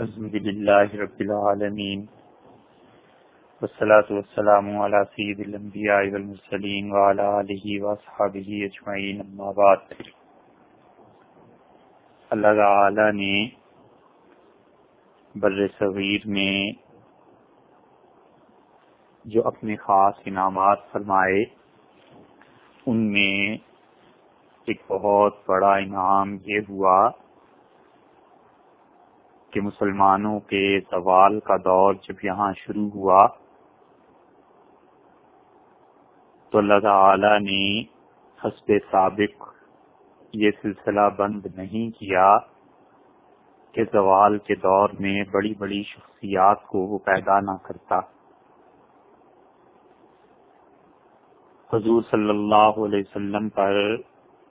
الحمد لله رب العالمين والصلاة والسلام على سيد الأنبياء والمرسلين وعلى آله وأصحابه أجمعين، أما بعد. اللہ تعالی نے بر صغیر میں جو اپنے خاص انعامات فرمائے، ان میں ایک بہت بڑا انعام یہ ہوا کہ مسلمانوں کے زوال کا دور جب یہاں شروع ہوا، تو اللہ تعالی نے حسب سابق یہ سلسلہ بند نہیں کیا کہ زوال کے دور میں بڑی بڑی شخصیات کو وہ پیدا نہ کرتا۔ حضور صلی اللہ علیہ وسلم پر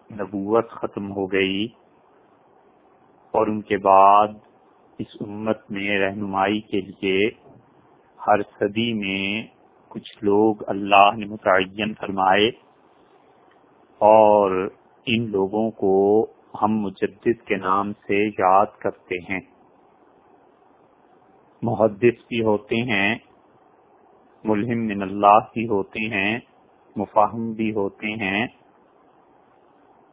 نبوت ختم ہو گئی اور ان کے بعد اس امت میں رہنمائی کے لیے ہر صدی میں کچھ لوگ اللہ نے متعین فرمائے اور ان لوگوں کو ہم مجدد کے نام سے یاد کرتے ہیں۔ محدث بھی ہوتے ہیں، ملہم من اللہ بھی ہوتے ہیں، مفاہم بھی ہوتے ہیں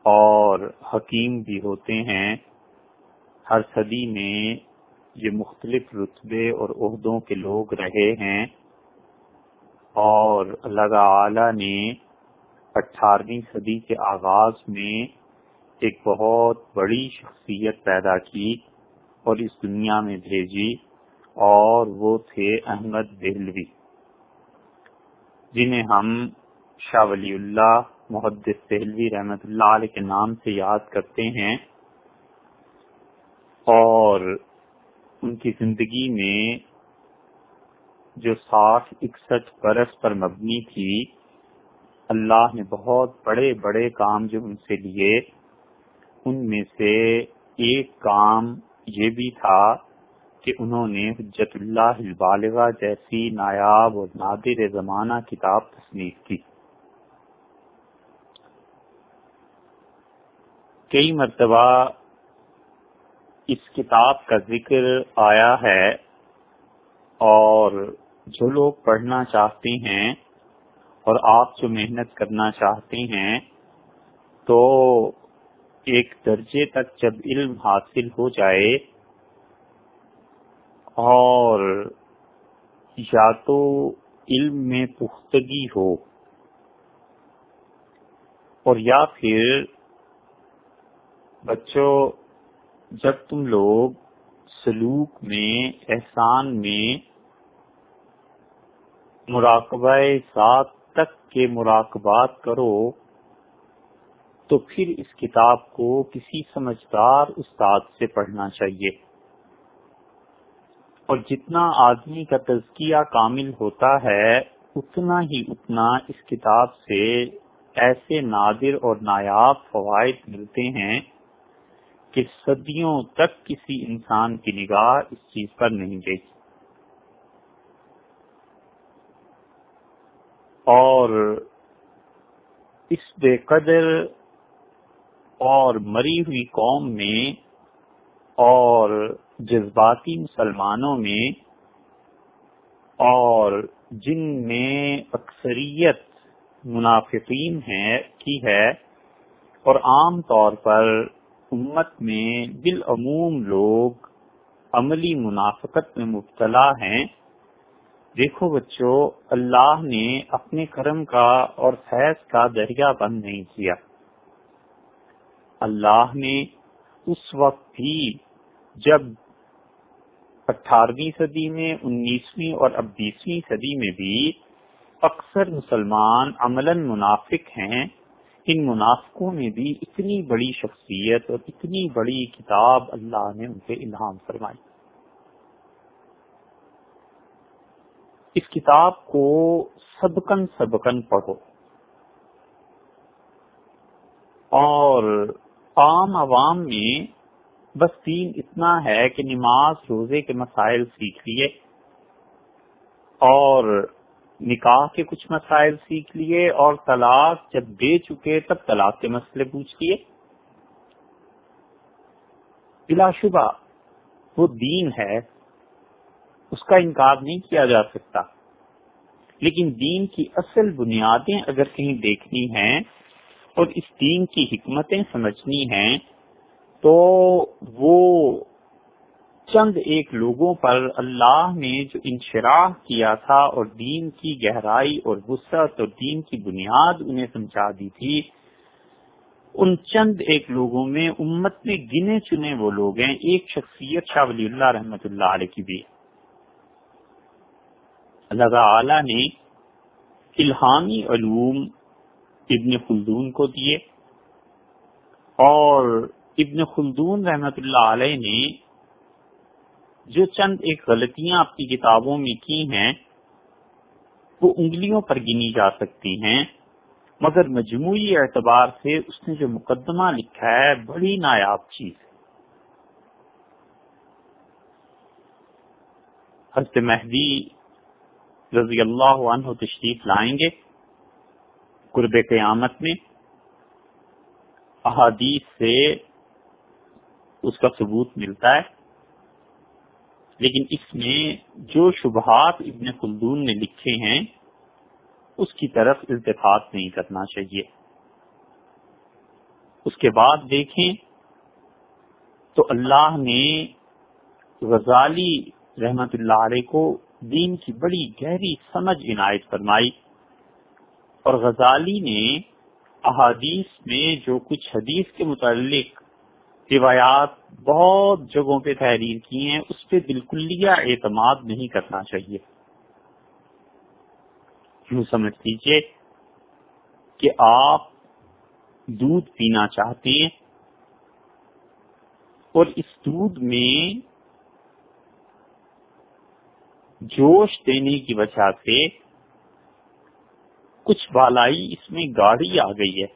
اور حکیم بھی ہوتے ہیں۔ ہر صدی میں یہ مختلف رتبے اور عہدوں کے لوگ رہے ہیں۔ اور اللہ تعالی نے اٹھارہویں صدی کے آغاز میں ایک بہت بڑی شخصیت پیدا کی اور اس دنیا میں بھیجی اور وہ تھے احمد دہلوی، جنہیں ہم شاہ ولی اللہ محدث دہلوی رحمت اللہ علیہ کے نام سے یاد کرتے ہیں۔ اور ان کی زندگی میں جو ساٹھ، اکسٹھ برس پر مبنی تھی، اللہ نے بہت بڑے بڑے کام جو ان سے لیے۔ ان میں سے ایک کام یہ بھی تھا کہ انہوں نے حجت اللہ البالغہ جیسی نایاب اور نادر زمانہ کتاب تصنیف کی۔ کئی مرتبہ اس کتاب کا ذکر آیا ہے اور جو لوگ پڑھنا چاہتے ہیں اور آپ جو محنت کرنا چاہتے ہیں، تو ایک درجے تک جب علم حاصل ہو جائے اور یا تو علم میں پختگی ہو اور یا پھر بچوں جب تم لوگ سلوک میں، احسان میں مراقبہ سات تک کے مراقبات کرو، تو پھر اس کتاب کو کسی سمجھدار استاد سے پڑھنا چاہیے۔ اور جتنا آدمی کا تزکیہ کامل ہوتا ہے، اتنا ہی اتنا اس کتاب سے ایسے نادر اور نایاب فوائد ملتے ہیں۔ کہ صدیوں تک کسی انسان کی نگاہ اس چیز پر نہیں گئی اور اس بے قدر اور مری ہوئی قوم میں اور جذباتی مسلمانوں میں اور جن میں اکثریت منافقین ہے کی ہے، اور عام طور پر امت میں بالعموم لوگ عملی منافقت میں مبتلا ہیں۔ دیکھو بچوں، اللہ نے اپنے کرم کا اور فیض کا دریا بند نہیں کیا۔ اللہ نے اس وقت بھی جب اٹھارہویں صدی میں، انیسویں اور اب بیسویں صدی میں بھی اکثر مسلمان عملاً منافق ہیں ان منافقوں میں بھی اتنی بڑی شخصیت اور اتنی بڑی کتاب اللہ نے ان سے الہام فرمائی۔ اس کتاب کو سبکن سبکن پڑھو۔ اور عام عوام میں بس تین اتنا ہے کہ نماز روزے کے مسائل سیکھ لیے اور نکاح کے کچھ مسائل سیکھ لیے اور طلاق جب دے چکے تب طلاق کے مسئلے پوچھ لیے۔ بلا شبہ وہ دین ہے، اس کا انکار نہیں کیا جا سکتا۔ لیکن دین کی اصل بنیادیں اگر کہیں دیکھنی ہیں اور اس دین کی حکمتیں سمجھنی ہیں تو وہ چند ایک لوگوں پر اللہ نے جو انشراح کیا تھا اور دین کی گہرائی اور وسعت اور دین کی بنیاد انہیں سمجھا دی تھی، ان چند ایک لوگوں میں امت میں گنے چنے وہ لوگ ہیں، ایک شخصیت شاہ ولی اللہ رحمت اللہ علیہ کی بھی۔ اللہ تعالی نے الہامی علوم ابن خلدون کو دیے اور ابن خلدون رحمت اللہ علیہ نے جو چند ایک غلطیاں اپنی کتابوں میں کی ہیں، وہ انگلیوں پر گنی جا سکتی ہیں، مگر مجموعی اعتبار سے اس نے جو مقدمہ لکھا ہے، بڑی نایاب چیز ہے۔ حضرت مہدی رضی اللہ عنہ تشریف لائیں گے قرب قیامت میں۔ احادیث سے اس کا ثبوت ملتا ہے۔ لیکن اس میں جو شبہات ابن خلدون نے لکھے ہیں، اس کی طرف التفاط نہیں کرنا چاہیے۔ اس کے بعد دیکھیں تو اللہ نے غزالی رحمت اللہ علیہ کو دین کی بڑی گہری سمجھ عنایت فرمائی اور غزالی نے احادیث میں جو کچھ حدیث کے متعلق روایات بہت جگہوں پہ تحریر کی ہیں، اس پہ بالکل اعتماد نہیں کرنا چاہیے۔ یوں سمجھ لیجیے کہ آپ دودھ پینا چاہتے ہیں اور اس دودھ میں جوش دینے کی وجہ سے کچھ بالائی اس میں گاڑی آ گئی ہے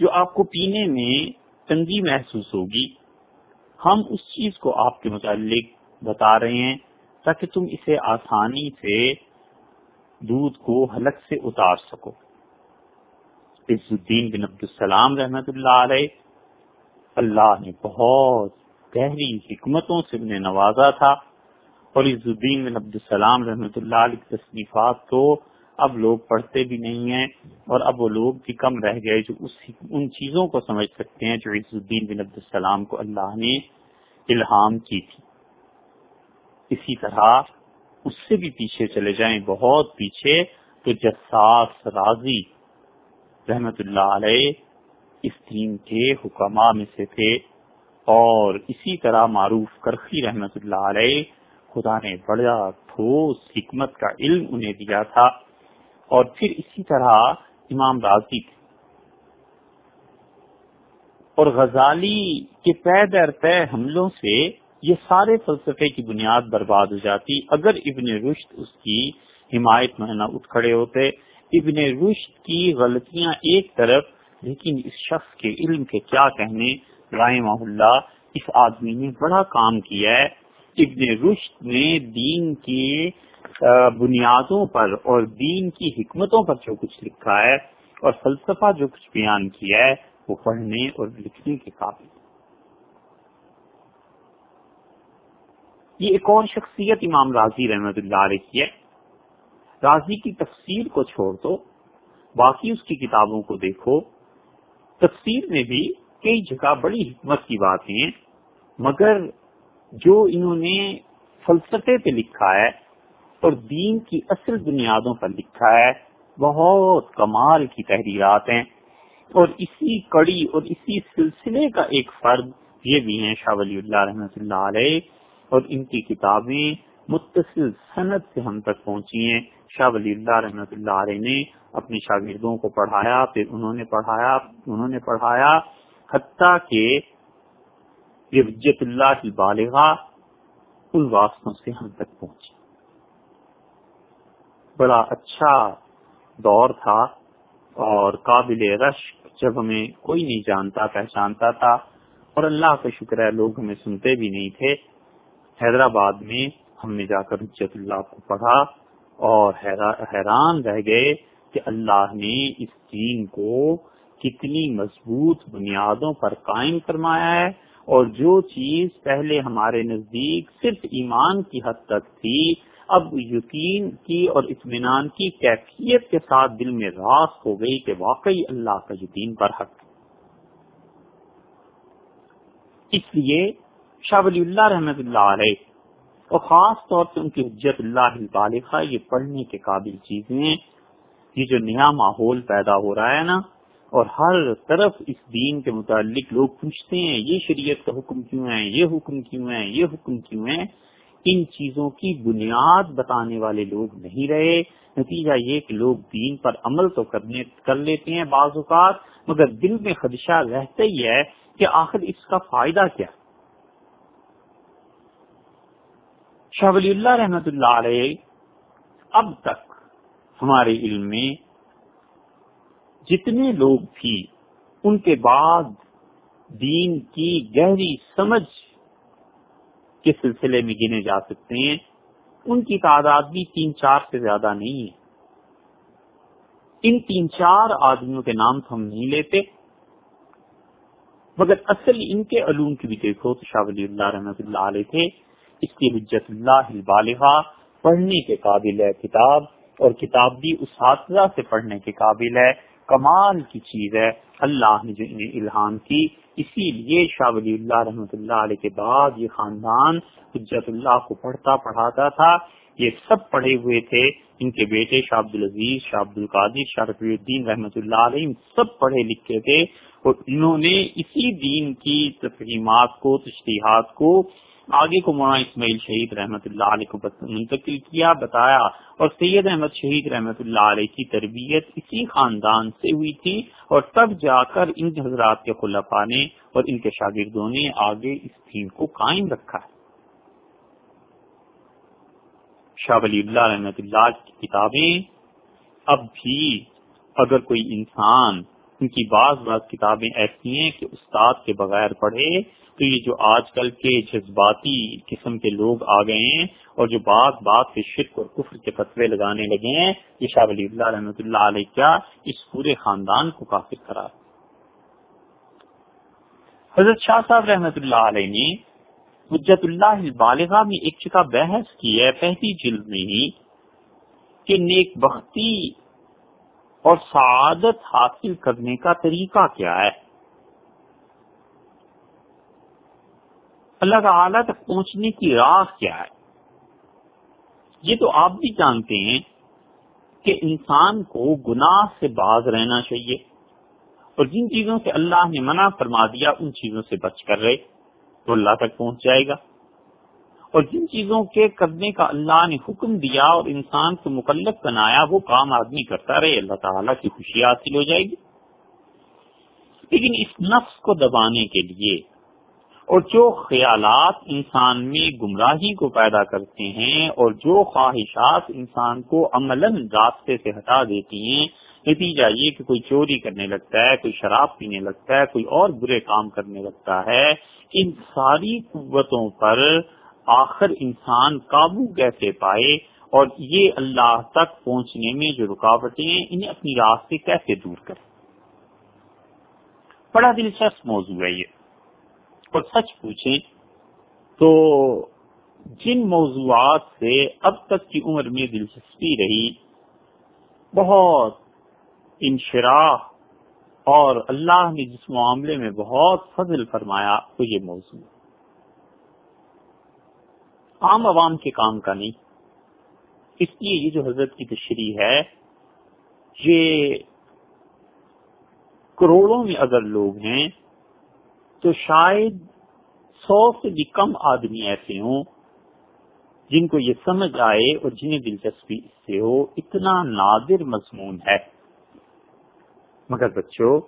جو آپ کو پینے میں تنگی محسوس ہوگی۔ ہم اس چیز کو آپ کے متعلق بتا رہے ہیں تاکہ تم اسے آسانی سے دودھ کو حلق سے اتار سکو۔ عز الدین بن عبد السلام رحمت اللہ علیہ، اللہ نے بہت گہری حکمتوں سے انہیں نوازا تھا اور عز الدین بن عبد السلام رحمت اللہ علیہ تصنیفات تو اب لوگ پڑھتے بھی نہیں ہیں اور اب وہ لوگ بھی کم رہ گئے جو اس ان چیزوں کو سمجھ سکتے ہیں جو عز الدین بن عبد السلام کو اللہ نے الہام کی تھی۔ اسی طرح اس سے بھی پیچھے چلے جائیں، بہت پیچھے تو جساس راضی رحمت اللہ علیہ اس دین کے حکمہ میں سے تھے اور اسی طرح معروف کرخی رحمت اللہ علیہ خدا نے بڑا ٹھوس حکمت کا علم انہیں دیا تھا۔ اور پھر اسی طرح امام راضی تھے۔ اور غزالی کے پے در پے حملوں سے یہ سارے فلسفے کی بنیاد برباد ہو جاتی۔ اگر ابن رشد اس کی حمایت میں نہ اٹھ کھڑے ہوتے، ابن رشد کی غلطیاں ایک طرف، لیکن اس شخص کے علم کے کیا کہنے؟ رائے اللہ، اس آدمی نے بڑا کام کیا ہے۔ ابن رشد نے دین کی بنیادوں پر اور دین کی حکمتوں پر جو کچھ لکھا ہے اور فلسفہ جو کچھ بیان کیا ہے، وہ پڑھنے اور لکھنے کے قابل یہ ایک اور شخصیت امام راضی رحمت اللہ علیہ کی ہے۔ راضی کی تفسیر کو چھوڑ دو، باقی اس کی کتابوں کو دیکھو۔ تفسیر میں بھی کئی جگہ بڑی حکمت کی باتیں ہیں، مگر جو انہوں نے فلسفے پہ لکھا ہے اور دین کی اصل بنیادوں پر لکھا ہے، بہت کمال کی تحریرات ہیں۔ اور اسی کڑی اور اسی سلسلے کا ایک فرد یہ بھی ہیں شاہ ولی اللہ رحمۃ اللہ علیہ۔ اور ان کی کتابیں متصل صنعت سے ہم تک پہنچی ہیں۔ شاہ ولی اللہ رحمۃ اللہ علیہ نے اپنے شاگردوں کو پڑھایا، پھر انہوں نے پڑھایا، انہوں نے پڑھایا، حتیٰ کہ اللہ کی بالغاہ ان واسطوں سے ہم تک پہنچی۔ بڑا اچھا دور تھا اور قابل رش جب ہمیں کوئی نہیں جانتا، پہچانتا تھا اور اللہ کا شکر ہے لوگ ہمیں سنتے بھی نہیں تھے۔ حیدرآباد میں ہم نے جا کر حجت اللہ کو پڑھا اور حیران رہ گئے کہ اللہ نے اس دین کو کتنی مضبوط بنیادوں پر قائم فرمایا ہے۔ اور جو چیز پہلے ہمارے نزدیک صرف ایمان کی حد تک تھی، اب یقین کی اور اطمینان کی کیفیت کے ساتھ دل میں راس ہو گئی کہ واقعی اللہ کا یقین پر حق اس لیے شاہ ولی اللہ رحمت اللہ علیہ اور خاص طور سے ان کی حجت اللہ بالخا یہ پڑھنے کے قابل چیزیں یہ جو نیا ماحول پیدا ہو رہا ہے نا اور ہر طرف اس دین کے متعلق لوگ پوچھتے ہیں، یہ شریعت کا حکم کیوں ہے؟ یہ حکم کیوں ہے؟ یہ حکم کیوں ہے؟ ان چیزوں کی بنیاد بتانے والے لوگ نہیں رہے۔ نتیجہ یہ کہ لوگ دین پر عمل تو کرنے، کر لیتے ہیں بعض اوقات، مگر دل میں خدشہ رہتا ہی ہے کہ آخر اس کا فائدہ کیا؟ شاہ ولی اللہ رحمت اللہ علیہ، اب تک ہمارے علم میں جتنے لوگ بھی ان کے بعد دین کی گہری سمجھ کے سلسلے میں گنے جا سکتے ہیں، ان کی تعداد بھی تین چار سے زیادہ نہیں ہے۔ ان تین چار آدمیوں کے نام تو ہم نہیں لیتے، مگر اصل ان کے علوم کی بھی دیکھو تو شاہ ولی اللہ رحمت اللہ علیہ تھے، اس کی حجت اللہ بالغ پڑھنے کے قابل ہے کتاب، اور کتاب بھی اساتذہ سے پڑھنے کے قابل ہے۔ کمال کی چیز ہے۔ اللہ نے جو انہیں الہام کی، اسی لیے شاہ ولی اللہ رحمۃ اللہ علیہ کے بعد یہ خاندان حجت اللہ کو پڑھتا پڑھاتا تھا۔ یہ سب پڑھے ہوئے تھے۔ ان کے بیٹے شاہ عبد العزیز شاہ عبد القادر شاہ رفیع الدین رحمۃ اللہ علیہ سب پڑھے لکھے تھے۔ اور انہوں نے اسی دین کی تفہیمات کو، تشریحات کو آگے کو مولانا اسماعیل شہید رحمت اللہ علیہ کو منتقل کیا، بتایا، اور سید احمد شہید رحمت اللہ علیہ کی تربیت اسی خاندان سے ہوئی تھی، اور تب جا کر ان حضرات کے خلفا نے اور ان کے شاگردوں نے آگے اس دین کو قائم رکھا ہے۔ شاہ ولی اللہ رحمت اللہ کی کتابیں، اب بھی اگر کوئی انسان ان کی بعض بعض کتابیں ایسی ہیں کہ استاد کے بغیر پڑھے تو یہ جو آج کل کے جذباتی قسم کے لوگ آ گئے ہیں اور جو بات بات سے شرک اور کفر کے فتوے لگانے لگے ہیں، یہ شاہ ولی اللہ رحمۃ اللہ علیہ کیا اس پورے خاندان کو کافر کرا حضرت شاہ صاحب رحمۃ اللہ علیہ نے حجت اللہ بالغ میں ایک جگہ بحث کی ہے پہلی جلد میں ہی کہ نیک بختی اور سعادت حاصل کرنے کا طریقہ کیا ہے۔ اللہ تعالی تک پہنچنے کی راہ کیا ہے؟ یہ تو آپ بھی جانتے ہیں کہ انسان کو گناہ سے باز رہنا چاہیے اور جن چیزوں سے اللہ نے منع فرما دیا، ان چیزوں سے بچ کر رہے تو اللہ تک پہنچ جائے گا۔ اور جن چیزوں کے کرنے کا اللہ نے حکم دیا اور انسان کو مکلف بنایا، وہ کام آدمی کرتا رہے، اللہ تعالیٰ کی خوشی حاصل ہو جائے گی۔ لیکن اس نفس کو دبانے کے لیے اور جو خیالات انسان میں گمراہی کو پیدا کرتے ہیں اور جو خواہشات انسان کو عمل راستے سے ہٹا دیتی ہیں، نتیجہ یہ کہ کوئی چوری کرنے لگتا ہے، کوئی شراب پینے لگتا ہے، کوئی اور برے کام کرنے لگتا ہے، ان ساری قوتوں پر آخر انسان قابو کیسے پائے؟ اور یہ اللہ تک پہنچنے میں جو رکاوٹیں ہیں، انہیں اپنی راستے کیسے دور کرے بڑا دلچسپ موضوع ہے یہ۔ اور سچ پوچھیں تو جن موضوعات سے اب تک کی عمر میں دلچسپی رہی، بہت انشراح اور اللہ نے جس معاملے میں بہت فضل فرمایا وہ یہ موضوع عام عوام کے کام کا نہیں، اس لیے یہ جو حضرت کی تشریح ہے، یہ کروڑوں میں اگر لوگ ہیں تو شاید سو سے بھی کم آدمی ایسے ہوں جن کو یہ سمجھ آئے اور جنہیں دلچسپی اس سے ہو، اتنا نادر مضمون ہے۔ مگر بچوں،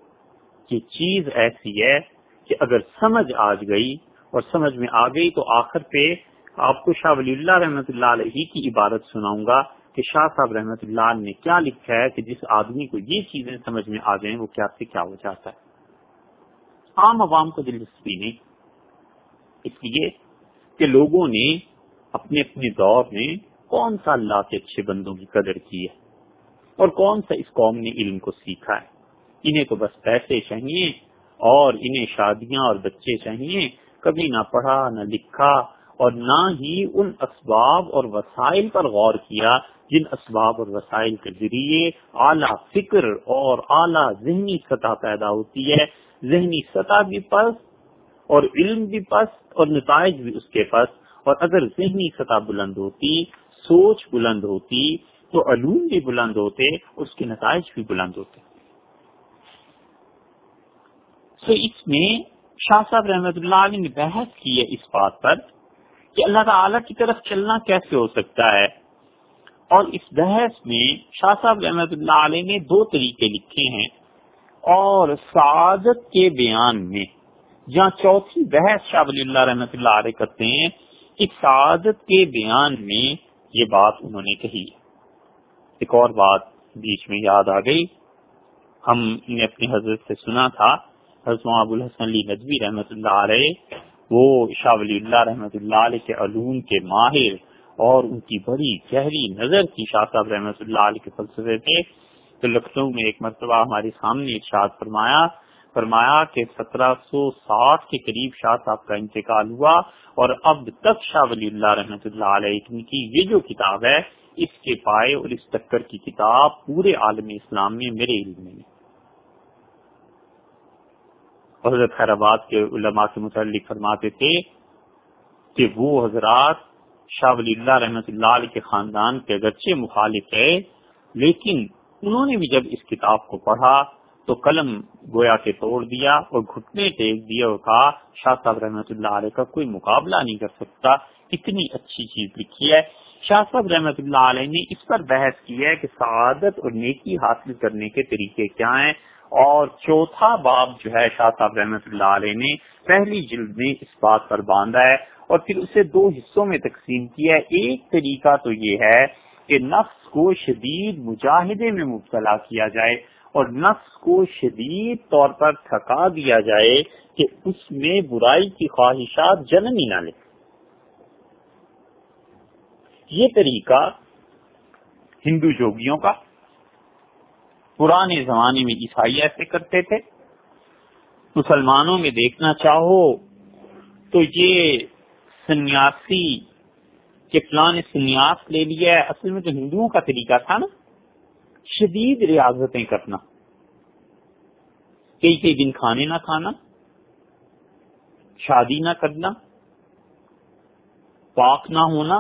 یہ چیز ایسی ہے کہ اگر سمجھ آ گئی اور سمجھ میں آ گئی تو آخر پہ آپ کو شاہ ولی اللہ رحمت اللہ علیہ کی عبارت سناؤں گا کہ شاہ صاحب رحمت اللہ نے کیا لکھا ہے کہ جس آدمی کو یہ چیزیں سمجھ میں آ جائیں وہ کیا سے کیا ہو جاتا ہے۔ عام عوام کو دلچسپی نہیں۔ اس لیے کہ لوگوں نے اپنے اپنے دور میں کون سا اللہ کے اچھے بندوں کی قدر کی ہے اور کون سا اس قوم نے علم کو سیکھا ہے۔ انہیں تو بس پیسے چاہیے اور انہیں شادیاں اور بچے چاہیے۔ کبھی نہ پڑھا، نہ لکھا اور نہ ہی ان اسباب اور وسائل پر غور کیا جن اسباب اور وسائل کے ذریعے اعلیٰ فکر اور اعلیٰ ذہنی سطح پیدا ہوتی ہے۔ ذہنی سطح بھی پس اور علم بھی پس اور نتائج بھی اس کے پس اور اگر ذہنی سطح بلند ہوتی، سوچ بلند ہوتی، تو علوم بھی بلند ہوتے، اس کے نتائج بھی بلند ہوتے۔ تو اس میں شاہ صاحب رحمت اللہ علیہ نے بحث کی ہے اس بات پر کہ اللہ تعالی کی طرف چلنا کیسے ہو سکتا ہے۔ اور اس بحث میں شاہ صاحب رحمت اللہ علیہ نے دو طریقے لکھے ہیں۔ اور سعادت کے بیان میں۔ جہاں چوتھی بحث شاہ ولی اللہ رحمت اللہ علیہ کرتے ہیں کہ سعادت کے بیان میں یہ بات انہوں نے کہی۔ ایک اور بات بیچ میں یاد آ گئی۔ ہم نے اپنی حضرت سے سنا تھا، حضرت ابو الحسن علی ندوی رحمت اللہ علیہ، وہ شاہ ولی اللہ رحمت اللہ علیہ کے علوم کے ماہر اور ان کی بڑی گہری نظر تھی شاہ صاحب رحمت اللہ علیہ کے فلسفے تھے تو لکھنؤ میں ایک مرتبہ ہمارے سامنے ارشاد فرمایا فرمایا کہ سترہ سو ساٹھ کے قریب شاہ صاحب کا انتقال ہوا اور اب تک شاہ ولی اللہ رحمت اللہ علیہ کی یہ جو کتاب ہے، اس کے پائے اور اس ٹکر کی کتاب پورے عالم اسلام میں میرے علم میں حضرت خیر آباد کے علماء کے متعلق فرماتے تھے کہ وہ حضرات شاہ ولی اللہ رحمت اللہ علیہ کے خاندان کے اگرچہ مخالف ہے لیکن انہوں نے بھی جب اس کتاب کو پڑھا تو قلم گویا کے توڑ دیا اور گھٹنے ٹیک دیا اور کہا، شاہ صاحب رحمت اللہ علیہ کا کوئی مقابلہ نہیں کر سکتا، اتنی اچھی چیز لکھی ہے۔ شاہ صاحب رحمت اللہ علیہ نے اس پر بحث کی ہے کہ سعادت اور نیکی حاصل کرنے کے طریقے کیا ہیں۔ اور چوتھا باب جو ہے، شاہ صاحب رحمت اللہ علیہ نے پہلی جلد میں اس بات پر باندھا ہے اور پھر اسے دو حصوں میں تقسیم کیا ہے۔ ایک طریقہ تو یہ ہے کہ نفس کو شدید مجاہدے میں مبتلا کیا جائے اور نفس کو شدید طور پر تھکا دیا جائے کہ اس میں برائی کی خواہشات جنم ہی نہ لے۔ یہ طریقہ ہندو جوگیوں کا پرانے زمانے میں عیسائی ایسے کرتے تھے۔ مسلمانوں میں دیکھنا چاہو تو یہ سنیاسی کے فلان سنیاس لے لیا ہے، اصل میں تو ہندوؤں کا طریقہ تھا نا۔ شدید ریاضتیں کرنا۔ کئی کئی دن کھانے نہ کھانا، شادی نہ کرنا، پاک نہ ہونا،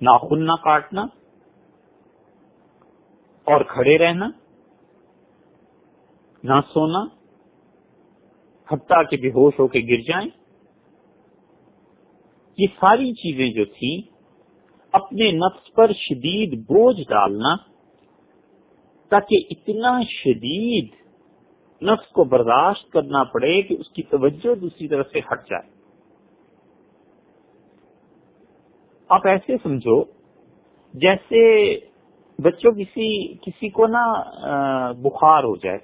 ناخن نہ کاٹنا، اور کھڑے رہنا، نہ سونا، حتیٰ کے بے ہوش ہو کے گر جائیں۔ یہ ساری چیزیں جو تھیں، اپنے نفس پر شدید بوجھ ڈالنا، تاکہ اتنا شدید نفس کو برداشت کرنا پڑے کہ اس کی توجہ دوسری طرف سے ہٹ جائے۔ آپ ایسے سمجھو، جیسے بچوں کسی کسی کو نا بخار ہو جائے۔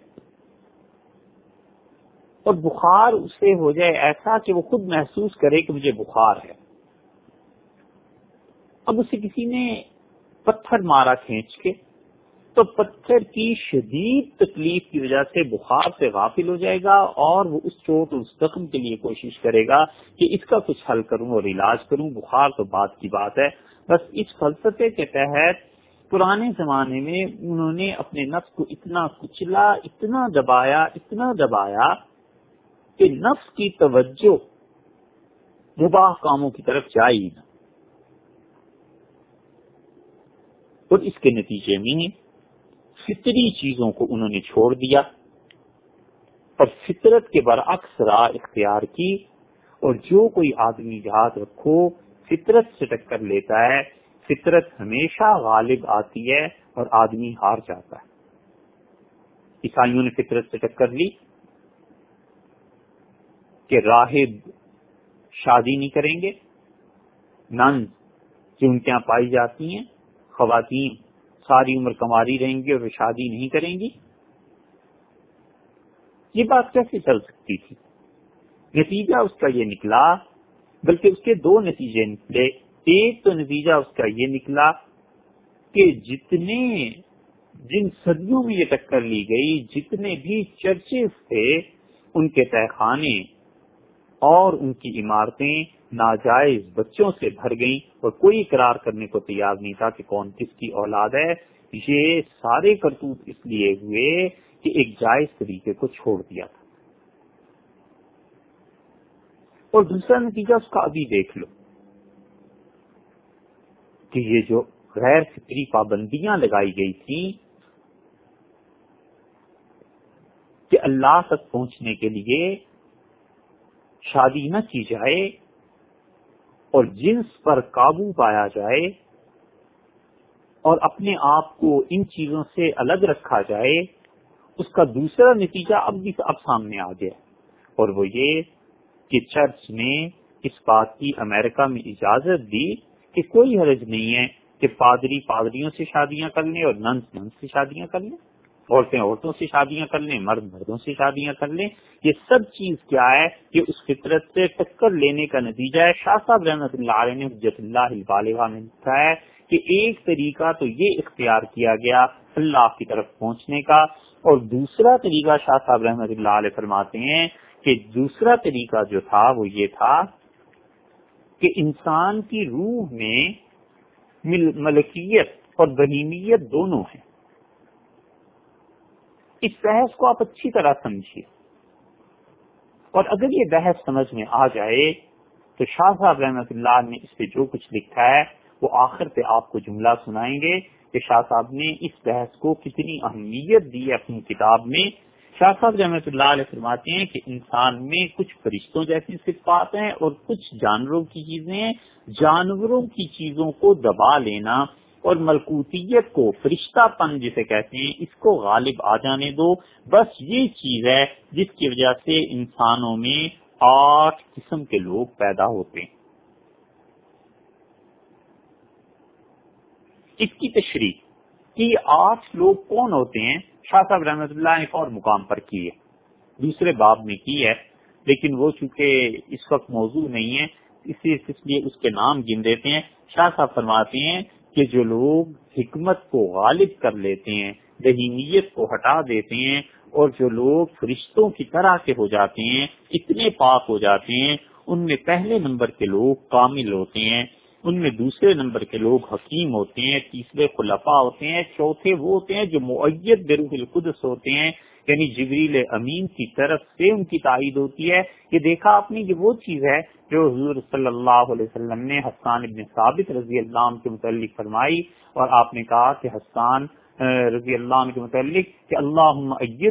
اور بخار اسے ہو جائے ایسا کہ وہ خود محسوس کرے کہ مجھے بخار ہے۔ اب اسے کسی نے پتھر مارا کھینچ کے، تو پتھر کی شدید تکلیف کی وجہ سے بخار سے غافل ہو جائے گا اور وہ اس چوٹ اس زخم کے لیے کوشش کرے گا کہ اس کا کچھ حل کروں اور علاج کروں۔ بخار تو بات کی بات ہے۔ بس اس فلسفے کے تحت پرانے زمانے میں انہوں نے اپنے نفس کو اتنا کچلا، اتنا دبایا اتنا دبایا کہ نفس کی توجہ مباح کاموں کی طرف جائے نہ۔ اور اس کے نتیجے میں فطری چیزوں کو انہوں نے چھوڑ دیا اور فطرت کے برعکس راہ اختیار کی اور جو کوئی آدمی یاد رکھو، فطرت سے ٹکر لیتا ہے، فطرت ہمیشہ غالب آتی ہے اور آدمی ہار جاتا ہے۔ عیسائیوں نے فطرت سے ٹکر لی کہ راہب شادی نہیں کریں گے نن جو ان کے یہاں پائی جاتی ہیں خواتین ساری عمر کماری رہیں گی اور شادی نہیں کریں گی؟ یہ بات کیسے چل سکتی تھی؟ نتیجہ اس کا یہ نکلا، بلکہ اس کے دو نتیجے نکلے۔ ایک تو نتیجہ اس کا یہ نکلا کہ جتنے جن صدیوں میں یہ ٹکر لی گئی، جتنے بھی چرچز تھے، ان کے تہخانے اور ان کی عمارتیں ناجائز بچوں سے بھر گئیں اور کوئی اقرار کرنے کو تیار نہیں تھا کہ کون کس کی اولاد ہے۔ یہ سارے کرتوت اس لیے ہوئے کہ ایک جائز طریقے کو چھوڑ دیا تھا۔ اور دوسرا نتیجہ اس کا ابھی دیکھ لو کہ یہ جو غیر فطری پابندیاں لگائی گئی تھی کہ اللہ تک پہنچنے کے لیے شادی نہ کی جائے اور جنس پر قابو پایا جائے اور اپنے آپ کو ان چیزوں سے الگ رکھا جائے، اس کا دوسرا نتیجہ اب بھی اب سامنے آ گیا۔ اور وہ یہ کہ چرچ نے اس بات کی امریکہ میں اجازت دی کہ کوئی حرج نہیں ہے کہ پادری پادریوں سے شادیاں کر لیں اور ننس ننس سے شادیاں کر لیں۔ عورتیں عورتوں سے شادیاں کر لیں، مرد مردوں سے شادیاں کر لیں، یہ سب چیز کیا ہے کہ اس فطرت سے ٹکر لینے کا نتیجہ ہے۔ شاہ صاحب رحمت اللہ علیہ نے حجت اللہ نے لکھا ہے کہ ایک طریقہ تو یہ اختیار کیا گیا اللہ کی طرف پہنچنے کا، اور دوسرا طریقہ شاہ صاحب رحمت اللہ علیہ فرماتے ہیں کہ دوسرا طریقہ جو تھا وہ یہ تھا کہ انسان کی روح میں ملکیت اور بہیمیت دونوں ہیں۔ اس بحث کو آپ اچھی طرح سمجھیے۔ اور اگر یہ بحث سمجھ میں آ جائے تو شاہ صاحب رحمت اللہ نے اس پہ جو کچھ لکھا ہے، وہ آخر پہ آپ کو جملہ سنائیں گے کہ شاہ صاحب نے اس بحث کو کتنی اہمیت دی ہے اپنی کتاب میں۔ شاہ صاحب رحمۃ اللہ علیہ فرماتے ہیں کہ انسان میں کچھ فرشتوں جیسی صفات ہیں اور کچھ جانوروں کی چیزیں جانوروں کی چیزوں کو دبا لینا اور ملکوتیت کو فرشتہ پن جسے کہتے ہیں، اس کو غالب آ جانے دو۔ بس یہ چیز ہے جس کی وجہ سے انسانوں میں آٹھ قسم کے لوگ پیدا ہوتے ہیں۔ اس کی تشریح کہ آٹھ لوگ کون ہوتے ہیں، شاہ صاحب رحمت اللہ نے ایک اور مقام پر کی ہے۔ دوسرے باب میں کی ہے، لیکن وہ چونکہ اس وقت موضوع نہیں ہے، اس لیے اس کے نام گن دیتے ہیں۔ شاہ صاحب فرماتے ہیں کہ جو لوگ حکمت کو غالب کر لیتے ہیں دہینیت کو ہٹا دیتے ہیں اور جو لوگ فرشتوں کی طرح کے ہو جاتے ہیں، اتنے پاک ہو جاتے ہیں، ان میں پہلے نمبر کے لوگ کامل ہوتے ہیں، ان میں دوسرے نمبر کے لوگ حکیم ہوتے ہیں، تیسرے خلفاء ہوتے ہیں، چوتھے وہ ہوتے ہیں جو معیت بروح القدس ہوتے ہیں یعنی جبریل امین کی طرف سے ان کی تائید ہوتی ہے یہ دیکھا آپ نے کہ وہ چیز ہے جو حضور صلی اللہ علیہ وسلم نے حسان ابن ثابت رضی اللہ عنہ کے متعلق فرمائی اور آپ نے کہا کہ حسان رضی اللہ عنہ کے متعلق کہ اللہ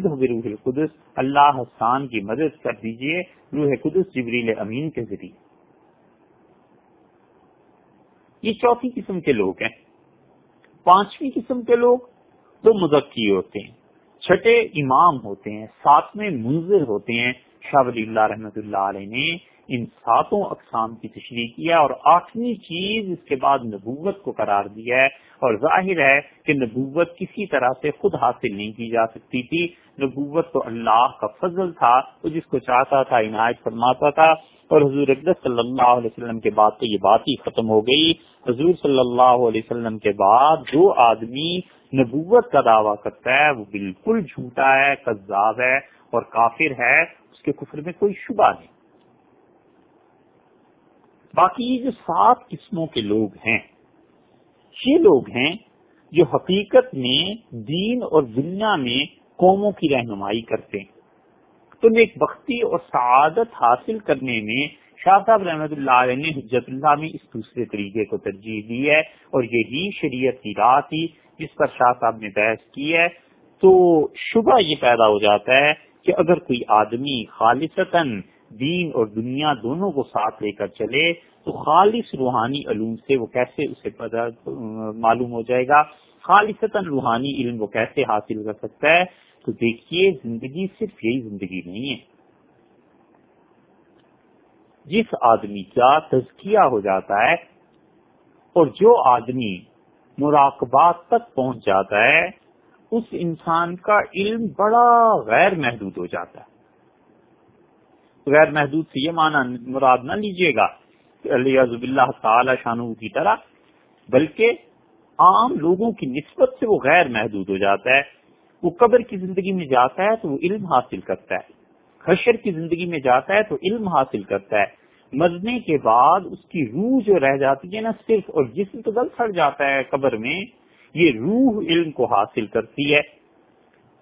بروح القدس، اللہ حسان کی مدد کر دیجیے روح قدس جبریل امین کے ذریعے۔ یہ چوتھی قسم کے لوگ ہیں۔ پانچویں قسم کے لوگ تو مزکی ہوتے ہیں۔ چھٹے امام ہوتے ہیں، ساتویں منظر ہوتے ہیں۔ شاہ ولی اللہ رحمت اللہ علیہ نے ان ساتوں اقسام کی تشریح کیا اور آٹھویں چیز اس کے بعد نبوت کو قرار دیا ہے۔ اور ظاہر ہے کہ نبوت کسی طرح سے خود حاصل نہیں کی جا سکتی تھی۔ نبوت تو اللہ کا فضل تھا، وہ جس کو چاہتا تھا عنایت فرماتا تھا۔ اور حضور اقدس صلی اللہ علیہ وسلم کے بعد تو یہ بات ہی ختم ہو گئی۔ حضور صلی اللہ علیہ وسلم کے بعد جو آدمی نبوت کا دعویٰ کرتا ہے، وہ بالکل جھوٹا ہے، کذاب ہے اور کافر ہے، اس کے کفر میں کوئی شبہ نہیں۔ باقی یہ جو سات قسموں کے لوگ ہیں، یہ لوگ ہیں جو حقیقت میں دین اور دنیا میں قوموں کی رہنمائی کرتے ہیں۔ تو نیک بختی اور سعادت حاصل کرنے میں شاہ صاحب رحمت اللہ علیہ نے حجت اللہ میں اس دوسرے طریقے کو ترجیح دی ہے اور یہی شریعت کی راہ تھی جس پر شاہ صاحب نے بحث کی ہے۔ تو شبہ یہ پیدا ہو جاتا ہے کہ اگر کوئی آدمی خالصتاً دین اور دنیا دونوں کو ساتھ لے کر چلے، تو خالص روحانی علوم سے وہ کیسے اسے پتا معلوم ہو جائے گا؟ خالصتاً روحانی علم وہ کیسے حاصل کر سکتا ہے؟ تو دیکھیے، زندگی صرف یہی زندگی نہیں ہے۔ جس آدمی کا تزکیہ ہو جاتا ہے اور جو آدمی مراقبات تک پہنچ جاتا ہے، اس انسان کا علم بڑا غیر محدود ہو جاتا ہے۔ غیر محدود سے یہ مانا مراد نہ لیجیے گا علی اللہ تعالی شانو کی طرح، بلکہ عام لوگوں کی نسبت سے وہ غیر محدود ہو جاتا ہے۔ وہ قبر کی زندگی میں جاتا ہے تو وہ علم حاصل کرتا ہے۔ حشر کی زندگی میں جاتا ہے تو علم حاصل کرتا ہے۔ مرنے کے بعد اس کی روح جو رہ جاتی ہے نا صرف اور جسم تو گل سڑ جاتا ہے قبر میں، یہ روح علم کو حاصل کرتی ہے۔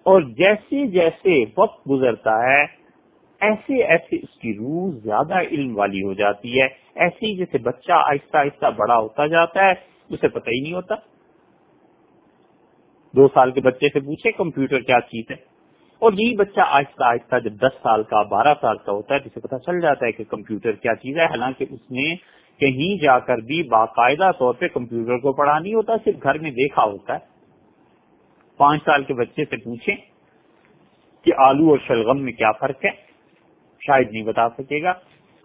اور جیسے جیسے وقت گزرتا ہے، ایسے ایسے اس کی روح زیادہ علم والی ہو جاتی ہے۔ ایسے ہی جیسے بچہ آہستہ آہستہ بڑا ہوتا جاتا ہے، اسے پتہ ہی نہیں ہوتا۔ دو سال کے بچے سے پوچھے، کمپیوٹر کیا چیز ہے؟ اور یہی بچہ آہستہ آہستہ جب دس سال کا، بارہ سال کا ہوتا ہے تو اسے پتا چل جاتا ہے کہ کمپیوٹر کیا چیز ہے۔ حالانکہ اس نے کہیں جا کر بھی باقاعدہ طور پہ کمپیوٹر کو پڑھا نہیں ہوتا، صرف گھر میں دیکھا ہوتا ہے۔ پانچ سال کے بچے سے پوچھیں کہ آلو اور شلغم میں کیا فرق ہے؟ شاید نہیں بتا سکے گا۔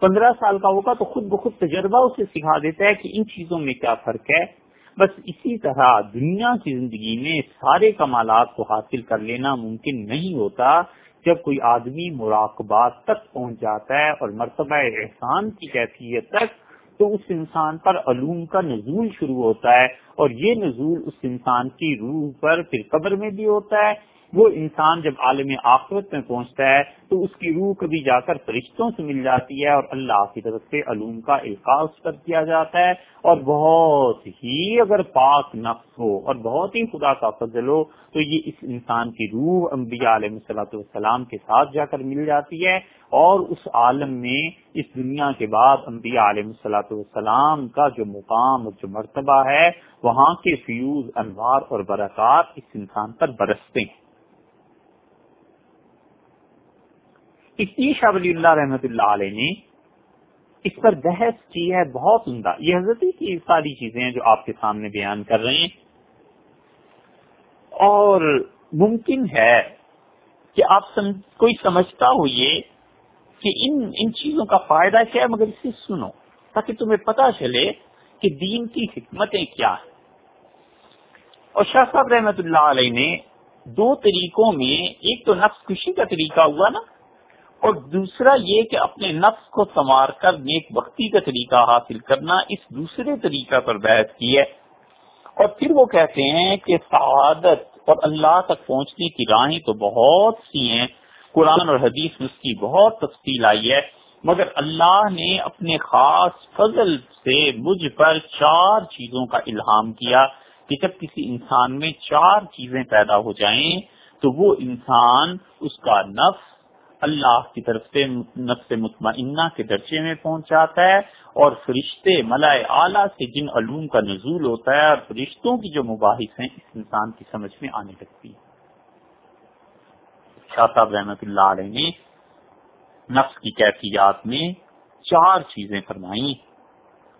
پندرہ سال کا ہوگا تو خود بخود تجربہ اسے سکھا دیتا ہے کہ ان چیزوں میں کیا فرق ہے۔ بس اسی طرح دنیا کی زندگی میں سارے کمالات کو حاصل کر لینا ممکن نہیں ہوتا جب کوئی آدمی مراقبات تک پہنچ جاتا ہے اور مرتبہ احسان کی کیفیت تک تو اس انسان پر علوم کا نزول شروع ہوتا ہے اور یہ نزول اس انسان کی روح پر پھر قبر میں بھی ہوتا ہے وہ انسان جب عالم آخرت میں پہنچتا ہے تو اس کی روح کبھی جا کر فرشتوں سے مل جاتی ہے اور اللہ کی طرف سے علوم کا القاص کر دیا جاتا ہے اور بہت ہی اگر پاک نفس ہو اور بہت ہی خدا کا فضل ہو تو یہ اس انسان کی روح انبیاء علیہ صلاحت والسلام کے ساتھ جا کر مل جاتی ہے اور اس عالم میں اس دنیا کے بعد انبیاء علیہ صلاحت والسلام کا جو مقام اور جو مرتبہ ہے، وہاں کے فیوز، انوار اور برکات اس انسان پر برستے ہیں۔ اس لیے شاہ ولی اللہ رحمت اللہ علیہ نے اس پر بحث کی ہے بہت عمدہ۔ یہ حضرت کی ساری چیزیں ہیں جو آپ کے سامنے بیان کر رہے ہیں۔ اور ممکن ہے کہ آپ سم... کوئی سمجھتا ہو یہ کہ ان ان چیزوں کا فائدہ کیا ہے، مگر اسے سنو تاکہ تمہیں پتا چلے کہ دین کی حکمتیں کیا ہیں۔ اور شاہ صاحب رحمت اللہ علیہ نے دو طریقوں میں، ایک تو نفس خوشی کا طریقہ ہوا نا اور دوسرا یہ کہ اپنے نفس کو سنوار کر نیک وقتی کا طریقہ حاصل کرنا اس دوسرے طریقہ پر بحث کی ہے۔ اور پھر وہ کہتے ہیں کہ سعادت اور اللہ تک پہنچنے کی راہیں تو بہت سی ہیں۔ قرآن اور حدیث میں اس کی بہت تفصیل آئی ہے۔ مگر اللہ نے اپنے خاص فضل سے مجھ پر چار چیزوں کا الہام کیا کہ جب کسی انسان میں چار چیزیں پیدا ہو جائیں تو وہ انسان، اس کا نفس اللہ کی طرف سے نفس مطمئنہ کے درجے میں پہنچ جاتا ہے اور فرشتے ملائے اعلیٰ سے جن علوم کا نزول ہوتا ہے اور فرشتوں کی جو مباحث ہیں، اس انسان کی سمجھ میں آنے لگتی ہے۔ شاہ صاحب رحمت اللہ علیہ نے نفس کی کیفیات میں چار چیزیں فرمائی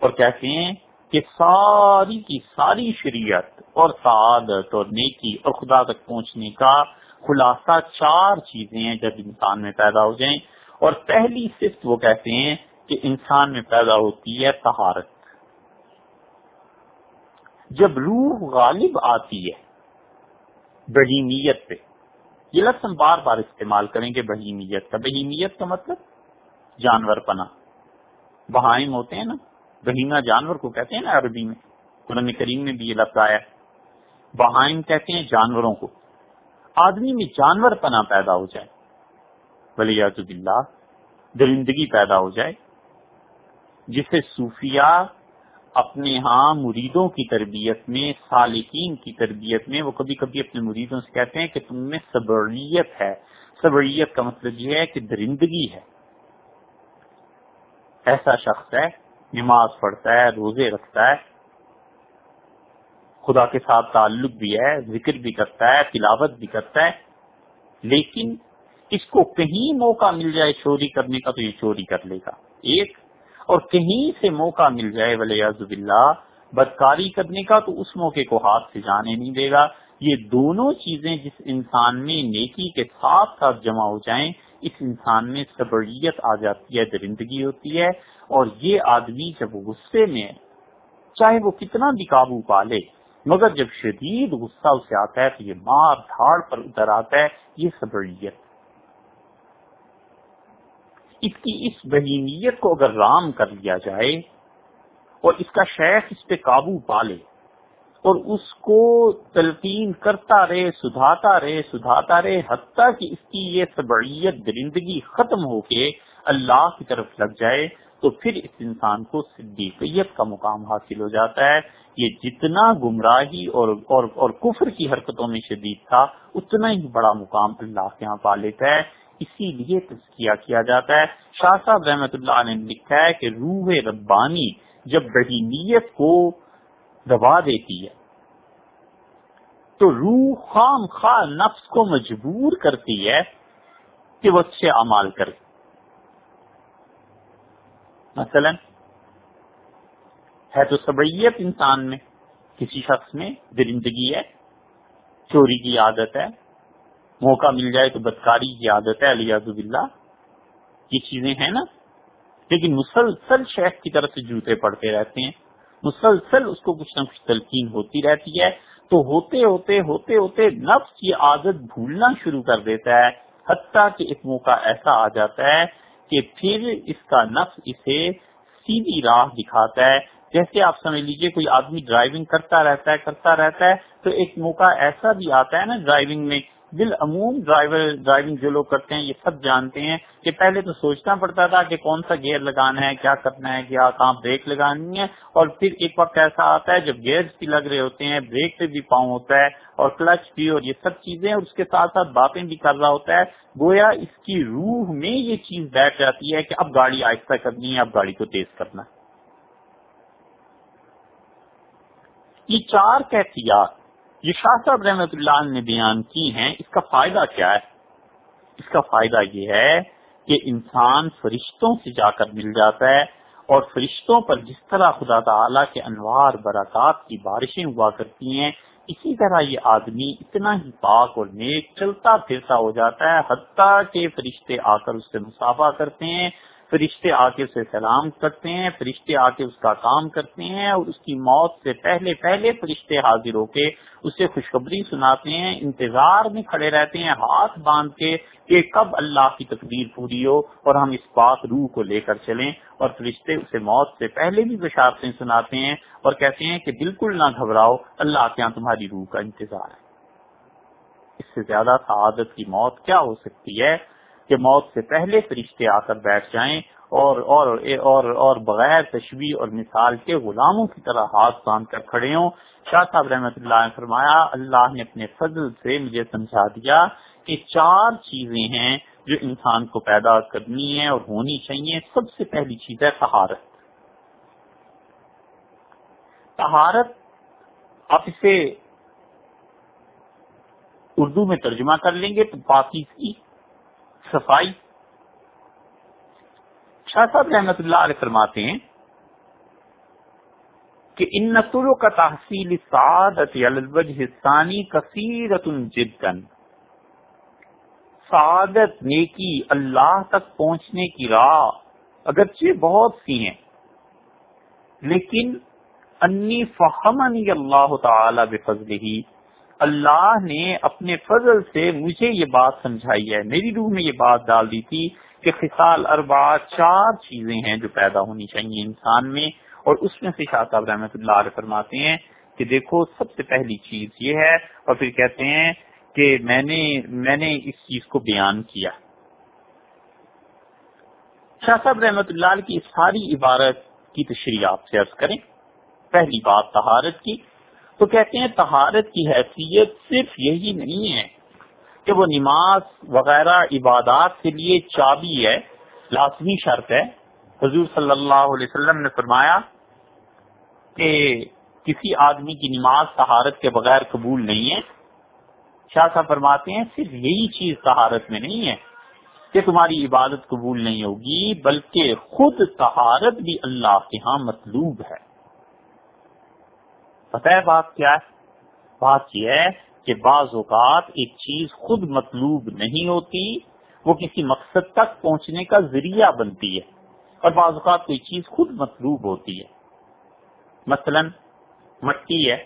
اور کہتے ہیں کہ ساری کی ساری شریعت اور سعادت اور نیکی اور خدا تک پہنچنے کا خلاصہ چار چیزیں ہیں جب انسان میں پیدا ہو جائیں۔ اور پہلی صفت وہ کہتے ہیں کہ انسان میں پیدا ہوتی ہے تہارت جب روح غالب آتی ہے بہیمیت پہ، یہ لفظ ہم بار بار استعمال کریں گے بہیمیت کا۔ بہیمیت کا مطلب جانور پنا بہائم ہوتے ہیں نا بہیما جانور کو کہتے ہیں نا عربی میں، قرآن کریم میں بھی یہ لفظ آیا بہائم کہتے ہیں جانوروں کو۔ آدمی میں جانور پنا پیدا ہو جائے ولیات اللہ درندگی پیدا ہو جائے، جسے صوفیہ اپنے ہاں مریدوں کی تربیت میں سالکین کی تربیت میں، وہ کبھی کبھی اپنے مریدوں سے کہتے ہیں کہ تم میں صبریت ہے۔ صبریت کا مطلب یہ ہے کہ درندگی ہے۔ ایسا شخص ہے، نماز پڑھتا ہے، روزے رکھتا ہے خدا کے ساتھ تعلق بھی ہے، ذکر بھی کرتا ہے، تلاوت بھی کرتا ہے، لیکن اس کو کہیں موقع مل جائے چوری کرنے کا تو یہ چوری کر لے گا۔ ایک، اور کہیں سے موقع مل جائے ولی اللہ بدکاری کرنے کا تو اس موقع کو ہاتھ سے جانے نہیں دے گا۔ یہ دونوں چیزیں جس انسان میں نیکی کے ساتھ ساتھ جمع ہو جائیں، اس انسان میں صبریت آ جاتی ہے، درندگی ہوتی ہے، اور یہ آدمی جب غصے میں چاہے وہ کتنا بھی قابو پا لے مگر جب شدید غصہ اسے آتا ہے تو یہ مار دھاڑ پر اتر آتا ہے، یہ صبریت۔ اس کی اس بہیمیت کو اگر رام کر لیا جائے اور اس کا شیخ اس پہ قابو پا لے اور اس کو تلقین کرتا رہے، سدھاتا رہے سدھاتا رہے، حتیٰ کہ اس کی یہ سبعیت درندگی ختم ہو کے اللہ کی طرف لگ جائے تو پھر اس انسان کو صدیقیت کا مقام حاصل ہو جاتا ہے۔ یہ جتنا گمراہی اور اور, اور کفر کی حرکتوں میں شدید تھا اتنا ہی بڑا مقام اللہ کے یہاں پا لیتا ہے۔ اسی لیے تذکیہ کیا جاتا ہے۔ شاہ صاحب رحمت اللہ نے لکھا ہے کہ روح ربانی جب بہیمیت کو دبا دیتی ہے تو روح خام خواہ نفس کو مجبور کرتی ہے کہ وہ اچھے امال کرے۔ مثلا، ہے تو سبعیت انسان میں، کسی شخص میں درندگی ہے، چوری کی عادت ہے، موقع مل جائے تو بدکاری کی عادت ہے علی باللہ، یہ چیزیں ہیں نا۔ لیکن مسلسل شیخ کی طرف سے جوتے پڑتے رہتے ہیں، مسلسل اس کو کچھ نہ کچھ تلقین ہوتی رہتی ہے۔ تو ہوتے ہوتے ہوتے ہوتے نفس کی عادت بھولنا شروع کر دیتا ہے، حتیٰ کہ ایک موقع ایسا آ جاتا ہے کہ پھر اس کا نفس اسے سیدھی راہ دکھاتا ہے۔ جیسے آپ سمجھ لیجیے کوئی آدمی ڈرائیونگ کرتا رہتا ہے، کرتا رہتا ہے، تو ایک موقع ایسا بھی آتا ہے نا ڈرائیونگ میں بالعموم ڈرائیور ڈرائیونگ جو لوگ کرتے ہیں، یہ سب جانتے ہیں کہ پہلے تو سوچنا پڑتا تھا کہ کون سا گیئر لگانا ہے، کیا کرنا ہے، کیا کہاں بریک لگانی ہے۔ اور پھر ایک وقت ایسا آتا ہے جب گیئر بھی لگ رہے ہوتے ہیں بریک پہ بھی پاؤں ہوتا ہے اور کلچ بھی اور یہ سب چیزیں، اور اس کے ساتھ ساتھ باتیں بھی کر رہا ہوتا ہے۔ گویا اس کی روح میں یہ چیز بیٹھ جاتی ہے کہ اب گاڑی آہستہ کرنی ہے، اب گاڑی کو تیز کرنا۔ ہے یہ چار کیفیات یہ شاہ صاحب رحمت اللہ نے بیان کی ہیں، اس کا فائدہ کیا ہے؟ اس کا فائدہ یہ ہے کہ انسان فرشتوں سے جا کر مل جاتا ہے اور فرشتوں پر جس طرح خدا تعالی کے انوار، برکات کی بارشیں ہوا کرتی ہیں، اسی طرح یہ آدمی اتنا ہی پاک اور نیک چلتا پھرتا ہو جاتا ہے، حتیٰ کہ فرشتے آ کر اس سے مسافہ کرتے ہیں۔ فرشتے آ کے اسے سلام کرتے ہیں، فرشتے آ کے اس کا کام کرتے ہیں اور اس کی موت سے پہلے پہلے فرشتے حاضر ہو کے اسے خوشخبری سناتے ہیں، انتظار میں کھڑے رہتے ہیں، ہاتھ باندھ کے کہ کب اللہ کی تقدیر پوری ہو اور ہم اس پاک روح کو لے کر چلیں اور فرشتے اسے موت سے پہلے بھی بشارتیں سناتے ہیں اور کہتے ہیں کہ بالکل نہ گھبراؤ، اللہ کے یہاں تمہاری روح کا انتظار ہے۔ اس سے زیادہ سعادت کی موت کیا ہو سکتی ہے؟ کہ موت سے پہلے فرشتے آ کر بیٹھ جائیں اور اور اور اور بغیر تشبیح اور مثال کے غلاموں کی طرح ہاتھ باندھ کر کھڑے ہوں۔ شاہ صاحب رحمت اللہ نے فرمایا، اللہ نے اپنے فضل سے مجھے سمجھا دیا کہ چار چیزیں ہیں جو انسان کو پیدا کرنی ہے اور ہونی چاہیے۔ سب سے پہلی چیز ہے تہارت تہارت آپ اسے اردو میں ترجمہ کر لیں گے تو پاکی کی صفائی۔ شاہ صاحب رحمت اللہ علیہ فرماتے ہیں کہ ان نسلوں کا تحصیل سعادت حصانی کثیرت جدن سعادت نیکی اللہ تک پہنچنے کی راہ اگرچہ بہت سی ہیں، لیکن انی فہمنی اللہ تعالی بفضل ہی اللہ نے اپنے فضل سے مجھے یہ بات سمجھائی ہے۔ میری روح میں یہ بات ڈال دی تھی کہ خصال اربا چار چیزیں ہیں جو پیدا ہونی چاہیے انسان میں، اور اس میں سے شاہ صاحب رحمۃ اللہ علیہ فرماتے ہیں کہ دیکھو، سب سے پہلی چیز یہ ہے، اور پھر کہتے ہیں کہ میں نے میں نے اس چیز کو بیان کیا۔ شاہ صاحب رحمت اللہ علیہ کی ساری عبارت کی تشریح آپ سے عرض کریں۔ پہلی بات طہارت کی تو کہتے ہیں طہارت کی حیثیت صرف یہی نہیں ہے کہ وہ نماز وغیرہ عبادات کے لیے چابی ہے، لازمی شرط ہے۔ حضور صلی اللہ علیہ وسلم نے فرمایا کہ کسی آدمی کی نماز طہارت کے بغیر قبول نہیں ہے۔ شاہ صاحب فرماتے ہیں صرف یہی چیز طہارت میں نہیں ہے کہ تمہاری عبادت قبول نہیں ہوگی، بلکہ خود طہارت بھی اللہ کے ہاں مطلوب ہے۔ پتہ ہے بات کیا ہے؟ بات یہ ہے کہ بعض اوقات ایک چیز خود مطلوب نہیں ہوتی، وہ کسی مقصد تک پہنچنے کا ذریعہ بنتی ہے، اور بعض اوقات کوئی چیز خود مطلوب ہوتی ہے۔ مثلا، مٹی ہے،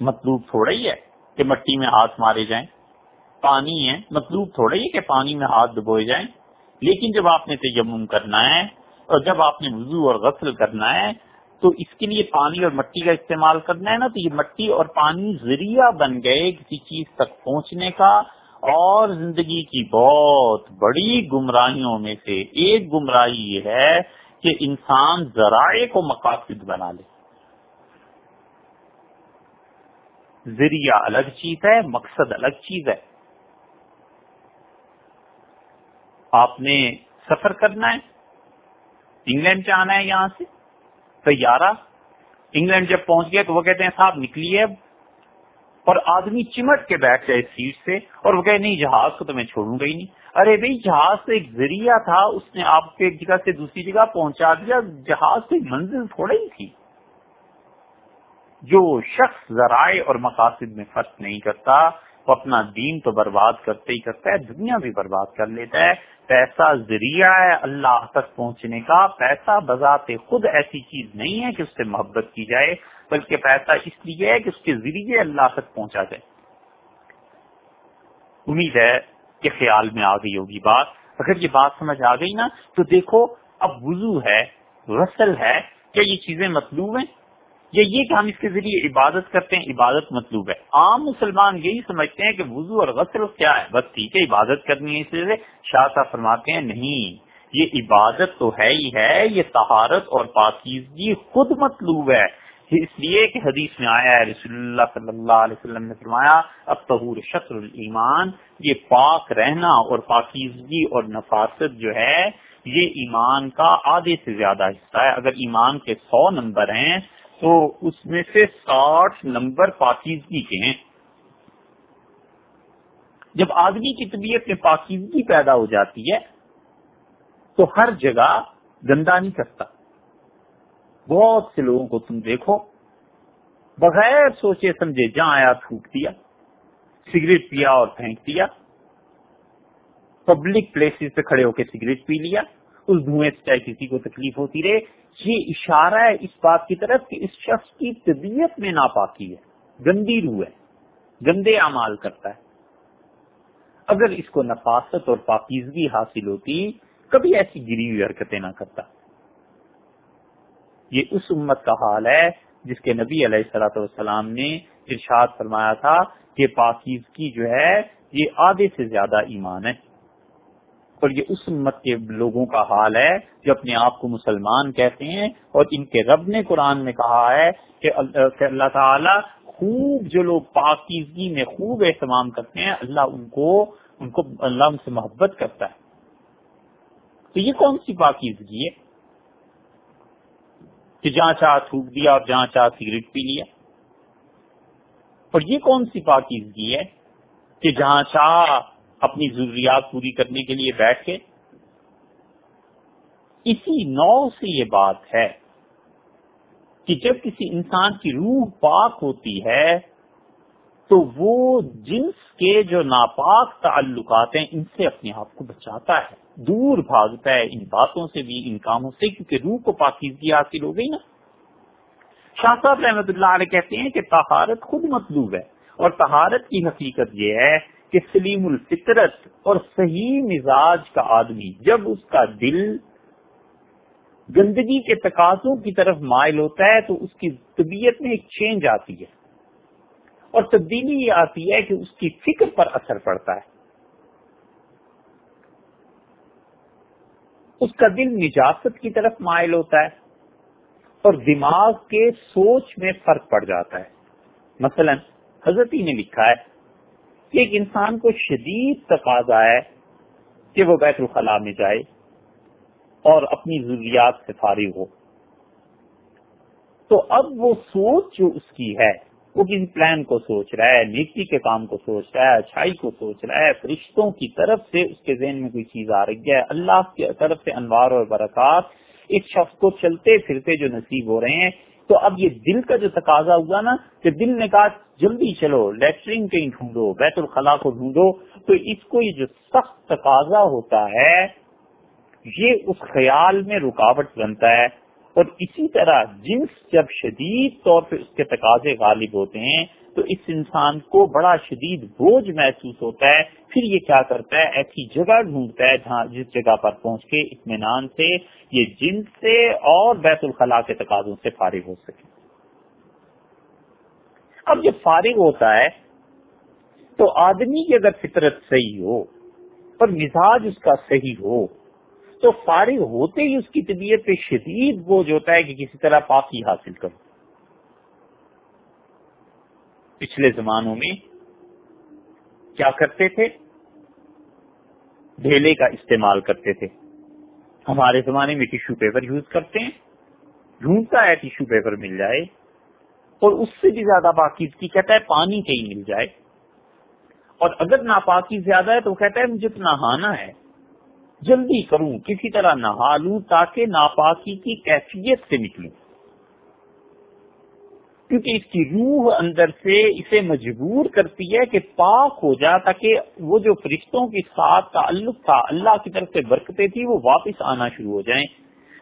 مطلوب تھوڑا ہی ہے کہ مٹی میں ہاتھ مارے جائیں۔ پانی ہے، مطلوب تھوڑا ہی ہے کہ پانی میں ہاتھ ڈبوئے جائیں۔ لیکن جب آپ نے تیمم کرنا ہے، اور جب آپ نے وضو اور غسل کرنا ہے تو اس کے لیے پانی اور مٹی کا استعمال کرنا ہے نا، تو یہ مٹی اور پانی ذریعہ بن گئے کسی چیز تک پہنچنے کا۔ اور زندگی کی بہت بڑی گمراہیوں میں سے ایک گمراہی یہ ہے کہ انسان ذرائع کو مقاصد بنا لے۔ ذریعہ الگ چیز ہے، مقصد الگ چیز ہے۔ آپ نے سفر کرنا ہے، انگلینڈ جانا ہے یہاں سے۔ تیارہ انگلینڈ جب پہنچ گیا تو وہ کہتے ہیں صاحب نکلیے اب۔ اور آدمی چمٹ کے بیٹھ جائے سیٹ سے اور وہ کہ نہیں، جہاز کو تو میں چھوڑوں گا ہی نہیں۔ ارے بھائی، جہاز تو ایک ذریعہ تھا، اس نے آپ کو ایک جگہ سے دوسری جگہ پہنچا دیا، جہاز تو منزل تھوڑا ہی تھی۔ جو شخص ذرائع اور مقاصد میں فرق نہیں کرتا وہ اپنا دین تو برباد کرتے ہی کرتا ہے، دنیا بھی برباد کر لیتا ہے۔ پیسہ ذریعہ ہے اللہ تک پہنچنے کا۔ پیسہ بذات خود ایسی چیز نہیں ہے کہ اس سے محبت کی جائے، بلکہ پیسہ اس لیے ہے کہ اس کے ذریعے اللہ تک پہنچا جائے۔ امید ہے کہ خیال میں آ گئی ہوگی بات۔ اگر یہ بات سمجھ آ گئی نا، تو دیکھو، اب وضو ہے، غسل ہے، کیا یہ چیزیں مطلوب ہیں؟ یا یہ کہ ہم اس کے ذریعے عبادت کرتے ہیں، عبادت مطلوب ہے۔ عام مسلمان یہی سمجھتے ہیں کہ وضو اور غسل کیا ہے؟ بس ٹھیک ہے، عبادت کرنی ہے اس لیے۔ شاہ صاحب فرماتے ہیں، نہیں، یہ عبادت تو ہے ہی ہے، یہ طہارت اور پاکیزگی خود مطلوب ہے۔ اس لیے کہ حدیث میں آیا ہے، رسول اللہ صلی اللہ علیہ وسلم نے فرمایا اب تہور شطر المان یہ پاک رہنا اور پاکیزگی اور نفاست جو ہے، یہ ایمان کا آدھے سے زیادہ حصہ ہے۔ اگر ایمان کے سو نمبر ہیں تو اس میں سے ساٹھ نمبر پاکیزگی کے ہیں۔ جب آدمی کی طبیعت میں پاکیزگی پیدا ہو جاتی ہے، تو ہر جگہ گندا نہیں کرتا۔ بہت سے لوگوں کو تم دیکھو، بغیر سوچے سمجھے جہاں آیا تھوک دیا، سگریٹ پیا اور پھینک دیا، پبلک پلیسز پہ کھڑے ہو کے سگریٹ پی لیا۔ اس دھوئیں سے چاہے کسی کو تکلیف ہوتی رہے۔ یہ اشارہ ہے اس بات کی طرف کہ اس شخص کی طبیعت میں ناپاکی ہے، گندی روح ہے، گندے اعمال کرتا ہے۔ اگر اس کو نفاست اور پاکیزگی حاصل ہوتی، کبھی ایسی گری ہوئی حرکتیں نہ کرتا۔ یہ اس امت کا حال ہے جس کے نبی علیہ السلاۃ والسلام نے ارشاد فرمایا تھا کہ پاکیزگی جو ہے، یہ آدھے سے زیادہ ایمان ہے۔ اور یہ اس امت کے لوگوں کا حال ہے جو اپنے آپ کو مسلمان کہتے ہیں اور ان کے رب نے قرآن میں کہا ہے کہ اللہ تعالی خوب جو لوگ پاکیزگی میں خوب اہتمام کرتے ہیں، اللہ ان کو ان کو، اللہ ان سے محبت کرتا ہے۔ تو یہ کون سی پاکیزگی ہے؟ کہ جہاں چاہ تھوک دیا اور جہاں چاہ سگریٹ پی لیا۔ اور یہ کون سی پاکیزگی ہے کہ جہاں چاہ اپنی ضروریات پوری کرنے کے لیے بیٹھ کے۔ اسی نو سے یہ بات ہے کہ جب کسی انسان کی روح پاک ہوتی ہے، تو وہ جنس کے جو ناپاک تعلقات ہیں، ان سے اپنے آپ کو بچاتا ہے۔ دور بھاگتا ہے ان باتوں سے بھی، ان کاموں سے، کیونکہ روح کو پاکیزگی حاصل ہو گئی نا۔ شاہ صاحب رحمت اللہ علیہ کہتے ہیں کہ تہارت خود مطلوب ہے اور تہارت کی حقیقت یہ ہے کہ سلیم الفطرت اور صحیح مزاج کا آدمی، جب اس کا دل گندگی کے تقاضوں کی طرف مائل ہوتا ہے تو اس کی طبیعت میں ایک چینج آتی ہے۔ اور تبدیلی یہ آتی ہے کہ اس کی فکر پر اثر پڑتا ہے۔ اس کا دل نجاست کی طرف مائل ہوتا ہے اور دماغ کے سوچ میں فرق پڑ جاتا ہے۔ مثلا حضرت نے لکھا ہے کہ ایک انسان کو شدید تقاضا ہے کہ وہ بیت الخلاء میں جائے اور اپنی ضروریات سے فارغ ہو۔ تو اب وہ سوچ جو اس کی ہے، وہ کسی پلان کو سوچ رہا ہے، نیکی کے کام کو سوچ رہا ہے، اچھائی کو سوچ رہا ہے، فرشتوں کی طرف سے اس کے ذہن میں کوئی چیز آ رہی ہے، اللہ کی طرف سے انوار اور برکات اس شخص کو چلتے پھرتے جو نصیب ہو رہے ہیں، تو اب یہ دل کا جو تقاضا ہوا نا، کہ دل نے کہا، جلدی چلو لیٹرین کہیں ڈھونڈو، بیت الخلاء کو ڈھونڈو، تو اس کو یہ جو سخت تقاضا ہوتا ہے، یہ اس خیال میں رکاوٹ بنتا ہے۔ اور اسی طرح جنس جب شدید طور پہ اس کے تقاضے غالب ہوتے ہیں تو اس انسان کو بڑا شدید بوجھ محسوس ہوتا ہے۔ پھر یہ کیا کرتا ہے؟ ایسی جگہ ڈھونڈتا ہے جہاں جس جگہ پر پہنچ کے اطمینان سے یہ جن سے اور بیت الخلاء کے تقاضوں سے فارغ ہو سکے۔ اب جب فارغ ہوتا ہے، تو آدمی کی اگر فطرت صحیح ہو پر مزاج اس کا صحیح ہو، تو فارغ ہوتے ہی اس کی طبیعت پہ شدید بوجھ ہوتا ہے کہ کسی طرح پاکی حاصل کرو۔ پچھلے زمانوں میں کیا کرتے تھے؟ ڈھیلے کا استعمال کرتے تھے۔ ہمارے زمانے میں ٹیشو پیپر یوز کرتے ہیں۔ ڈھونڈتا ہے ٹیشو پیپر مل جائے اور اس سے بھی زیادہ باقی کہتا ہے پانی کہیں مل جائے۔ اور اگر ناپاکی زیادہ ہے تو کہتا ہے مجھے تو نہانا ہے۔ جلدی کروں، کسی طرح نہا لوں تاکہ ناپاکی کی کیفیت سے نکلوں۔ کیونکہ اس کی روح اندر سے اسے مجبور کرتی ہے کہ پاک ہو جا تاکہ وہ جو فرشتوں کے ساتھ تعلق تھا، اللہ کی طرف سے برکتیں تھی وہ واپس آنا شروع ہو جائیں۔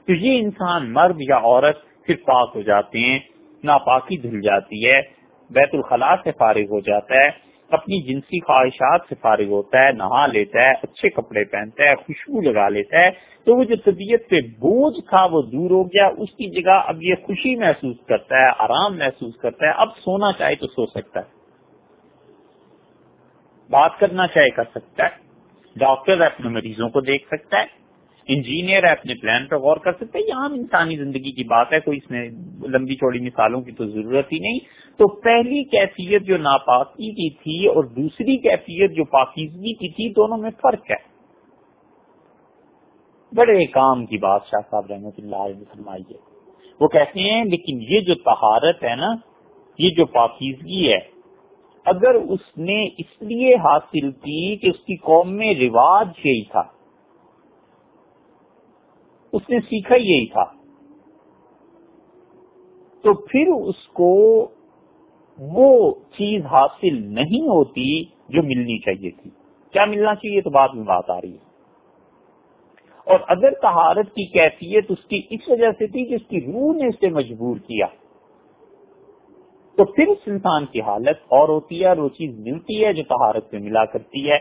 تو یہ انسان مرد یا عورت پھر پاک ہو جاتے ہیں، ناپاکی دھل جاتی ہے، بیت الخلا سے فارغ ہو جاتا ہے۔ اپنی جنسی خواہشات سے فارغ ہوتا ہے، نہا لیتا ہے، اچھے کپڑے پہنتا ہے، خوشبو لگا لیتا ہے، تو وہ جو طبیعت پہ بوجھ تھا وہ دور ہو گیا، اس کی جگہ اب یہ خوشی محسوس کرتا ہے، آرام محسوس کرتا ہے، اب سونا چاہے تو سو سکتا ہے۔ بات کرنا چاہے کر سکتا ہے، ڈاکٹر اپنے مریضوں کو دیکھ سکتا ہے انجینئر ہے، اپنے پلان پر غور کر سکتے یہ عام انسانی زندگی کی بات ہے، کوئی اس میں لمبی چوڑی مثالوں کی تو ضرورت ہی نہیں۔ تو پہلی کیفیت جو ناپاکی کی تھی اور دوسری کیفیت جو پاکیزگی کی تھی، دونوں میں فرق ہے۔ بڑے کام کی بات شاہ صاحب رحمت اللہ علیہ فرمائیے وہ کہتے ہیں، لیکن یہ جو تہارت ہے نا، یہ جو پاکیزگی ہے، اگر اس نے اس لیے حاصل کی کہ اس کی قوم میں رواج یہی تھا اس نے سیکھا یہی تھا۔ تو پھر اس کو وہ چیز حاصل نہیں ہوتی جو ملنی چاہیے تھی۔ کیا ملنا چاہیے تو بعد میں بات آ رہی ہے۔ اور اگر تہارت کی کیفیت اس کی اس وجہ سے تھی کہ اس کی روح نے اسے مجبور کیا، تو پھر اس انسان کی حالت اور ہوتی ہے اور وہ چیز ملتی ہے جو تہارت میں ملا کرتی ہے۔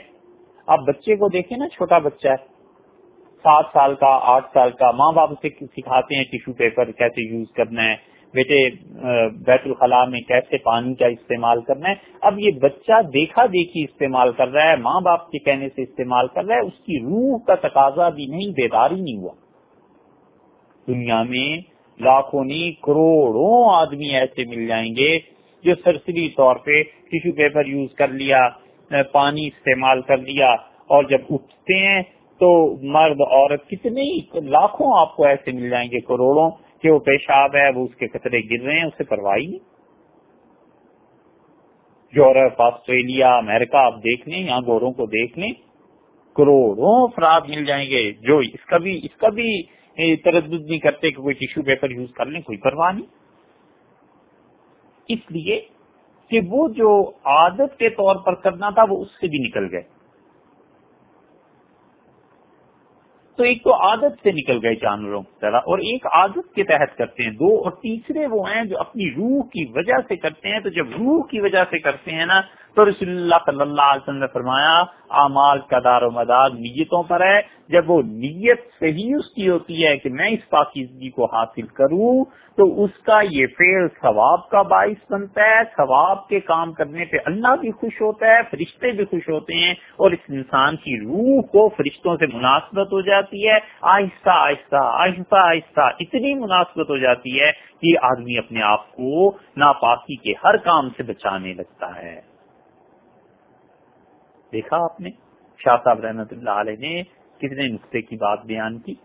آپ بچے کو دیکھیں نا، چھوٹا بچہ ہے۔ سات سال کا، آٹھ سال کا ماں باپ اسے سکھاتے ہیں ٹیشو پیپر کیسے یوز کرنا ہے، بیٹے بیت الخلاء میں کیسے پانی کا استعمال کرنا ہے۔ اب یہ بچہ دیکھا دیکھی استعمال کر رہا ہے، ماں باپ کے کہنے سے استعمال کر رہا ہے، اس کی روح کا تقاضا بھی نہیں، بیداری نہیں ہوا۔ دنیا میں لاکھوں نہیں، کروڑوں آدمی ایسے مل جائیں گے جو سرسری طور پہ ٹیشو پیپر یوز کر لیا پانی استعمال کر لیا اور جب اٹھتے ہیں تو مرد عورت کتنے لاکھوں آپ کو ایسے مل جائیں گے کروڑوں کہ وہ پیشاب ہے، وہ اس کے قطرے گر رہے ہیں، اسے پرواہی نہیں۔ یورپ، آسٹریلیا، امریکہ، آپ دیکھ لیں، یہاں گوروں کو دیکھ لیں، کروڑوں افراد مل جائیں گے جو اس کا بھی، اس کا بھی تردد نہیں کرتے کہ کوئی ٹیشو پیپر یوز کر لیں، کوئی پرواہ نہیں۔ اس لیے کہ وہ جو عادت کے طور پر کرنا تھا، وہ اس سے بھی نکل گئے۔ تو ایک تو عادت سے نکل گئے جانوروں کی طرح اور ایک عادت کے تحت کرتے ہیں دو اور تیسرے وہ ہیں جو اپنی روح کی وجہ سے کرتے ہیں تو جب روح کی وجہ سے کرتے ہیں نا تو رسول اللہ صلی اللہ علیہ وسلم نے فرمایا، اعمال کا دار و مدار نیتوں پر ہے۔ جب وہ نیت صحیح اس کی ہوتی ہے کہ میں اس پاکیزگی کو حاصل کروں، تو اس کا یہ فیل ثواب کا باعث بنتا ہے۔ ثواب کے کام کرنے پہ اللہ بھی خوش ہوتا ہے، فرشتے بھی خوش ہوتے ہیں اور اس انسان کی روح کو فرشتوں سے مناسبت ہو جاتی ہے۔ آہستہ آہستہ آہستہ آہستہ اتنی مناسبت ہو جاتی ہے کہ آدمی اپنے آپ کو ناپاکی کے ہر کام سے بچانے لگتا ہے۔ دیکھا آپ نے؟ شاہ صاحب رحمت اللہ علیہ نے کتنے نقطے کی بات بیان کی؟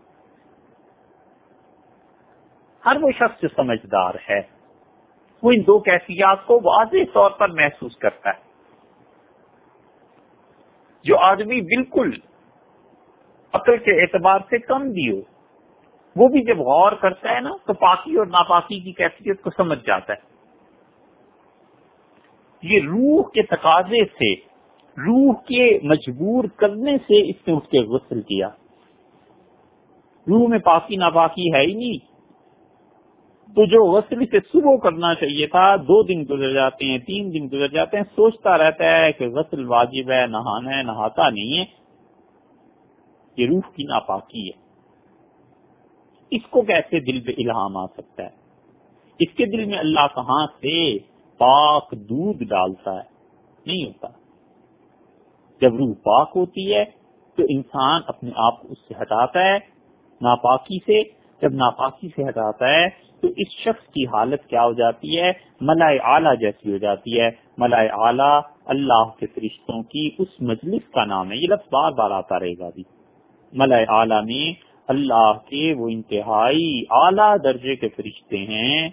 ہر وہ شخص جو سمجھدار ہے، وہ ان دو کیفیات کو واضح طور پر محسوس کرتا ہے۔ جو آدمی بالکل عقل کے اعتبار سے کم بھی ہو، وہ بھی جب غور کرتا ہے نا، تو پاکی اور ناپاکی کی کیفیت کو سمجھ جاتا ہے۔ یہ روح کے تقاضے سے روح کے مجبور کرنے سے اس نے اس کے غسل کیا۔ روح میں پاکی ناپاکی ہے ہی نہیں۔ تو جو وصل سے صبح کرنا چاہیے تھا، دو دن گزر جاتے ہیں، تین دن گزر جاتے ہیں، سوچتا رہتا ہے کہ غسل واجب ہے، نہانا ہے، نہاتا نہیں ہے۔ یہ روح کی ناپاکی ہے۔ اس کو کیسے دل پہ الہام آ سکتا ہے؟ اس کے دل میں اللہ کہاں سے پاک دودھ ڈالتا ہے؟ نہیں ہوتا۔ جب روح پاک ہوتی ہے تو انسان اپنے آپ کو اس سے ہٹاتا ہے، ناپاکی سے۔ جب ناپاکی سے ہٹاتا ہے تو اس شخص کی حالت کیا ہو جاتی ہے؟ ملائے اعلیٰ جیسی ہو جاتی ہے۔ ملائے اعلیٰ اللہ کے فرشتوں کی اس مجلس کا نام ہے۔ یہ لفظ بار بار آتا رہے گا بھی۔ ملائے اعلیٰ میں اللہ کے وہ انتہائی اعلیٰ درجے کے فرشتے ہیں،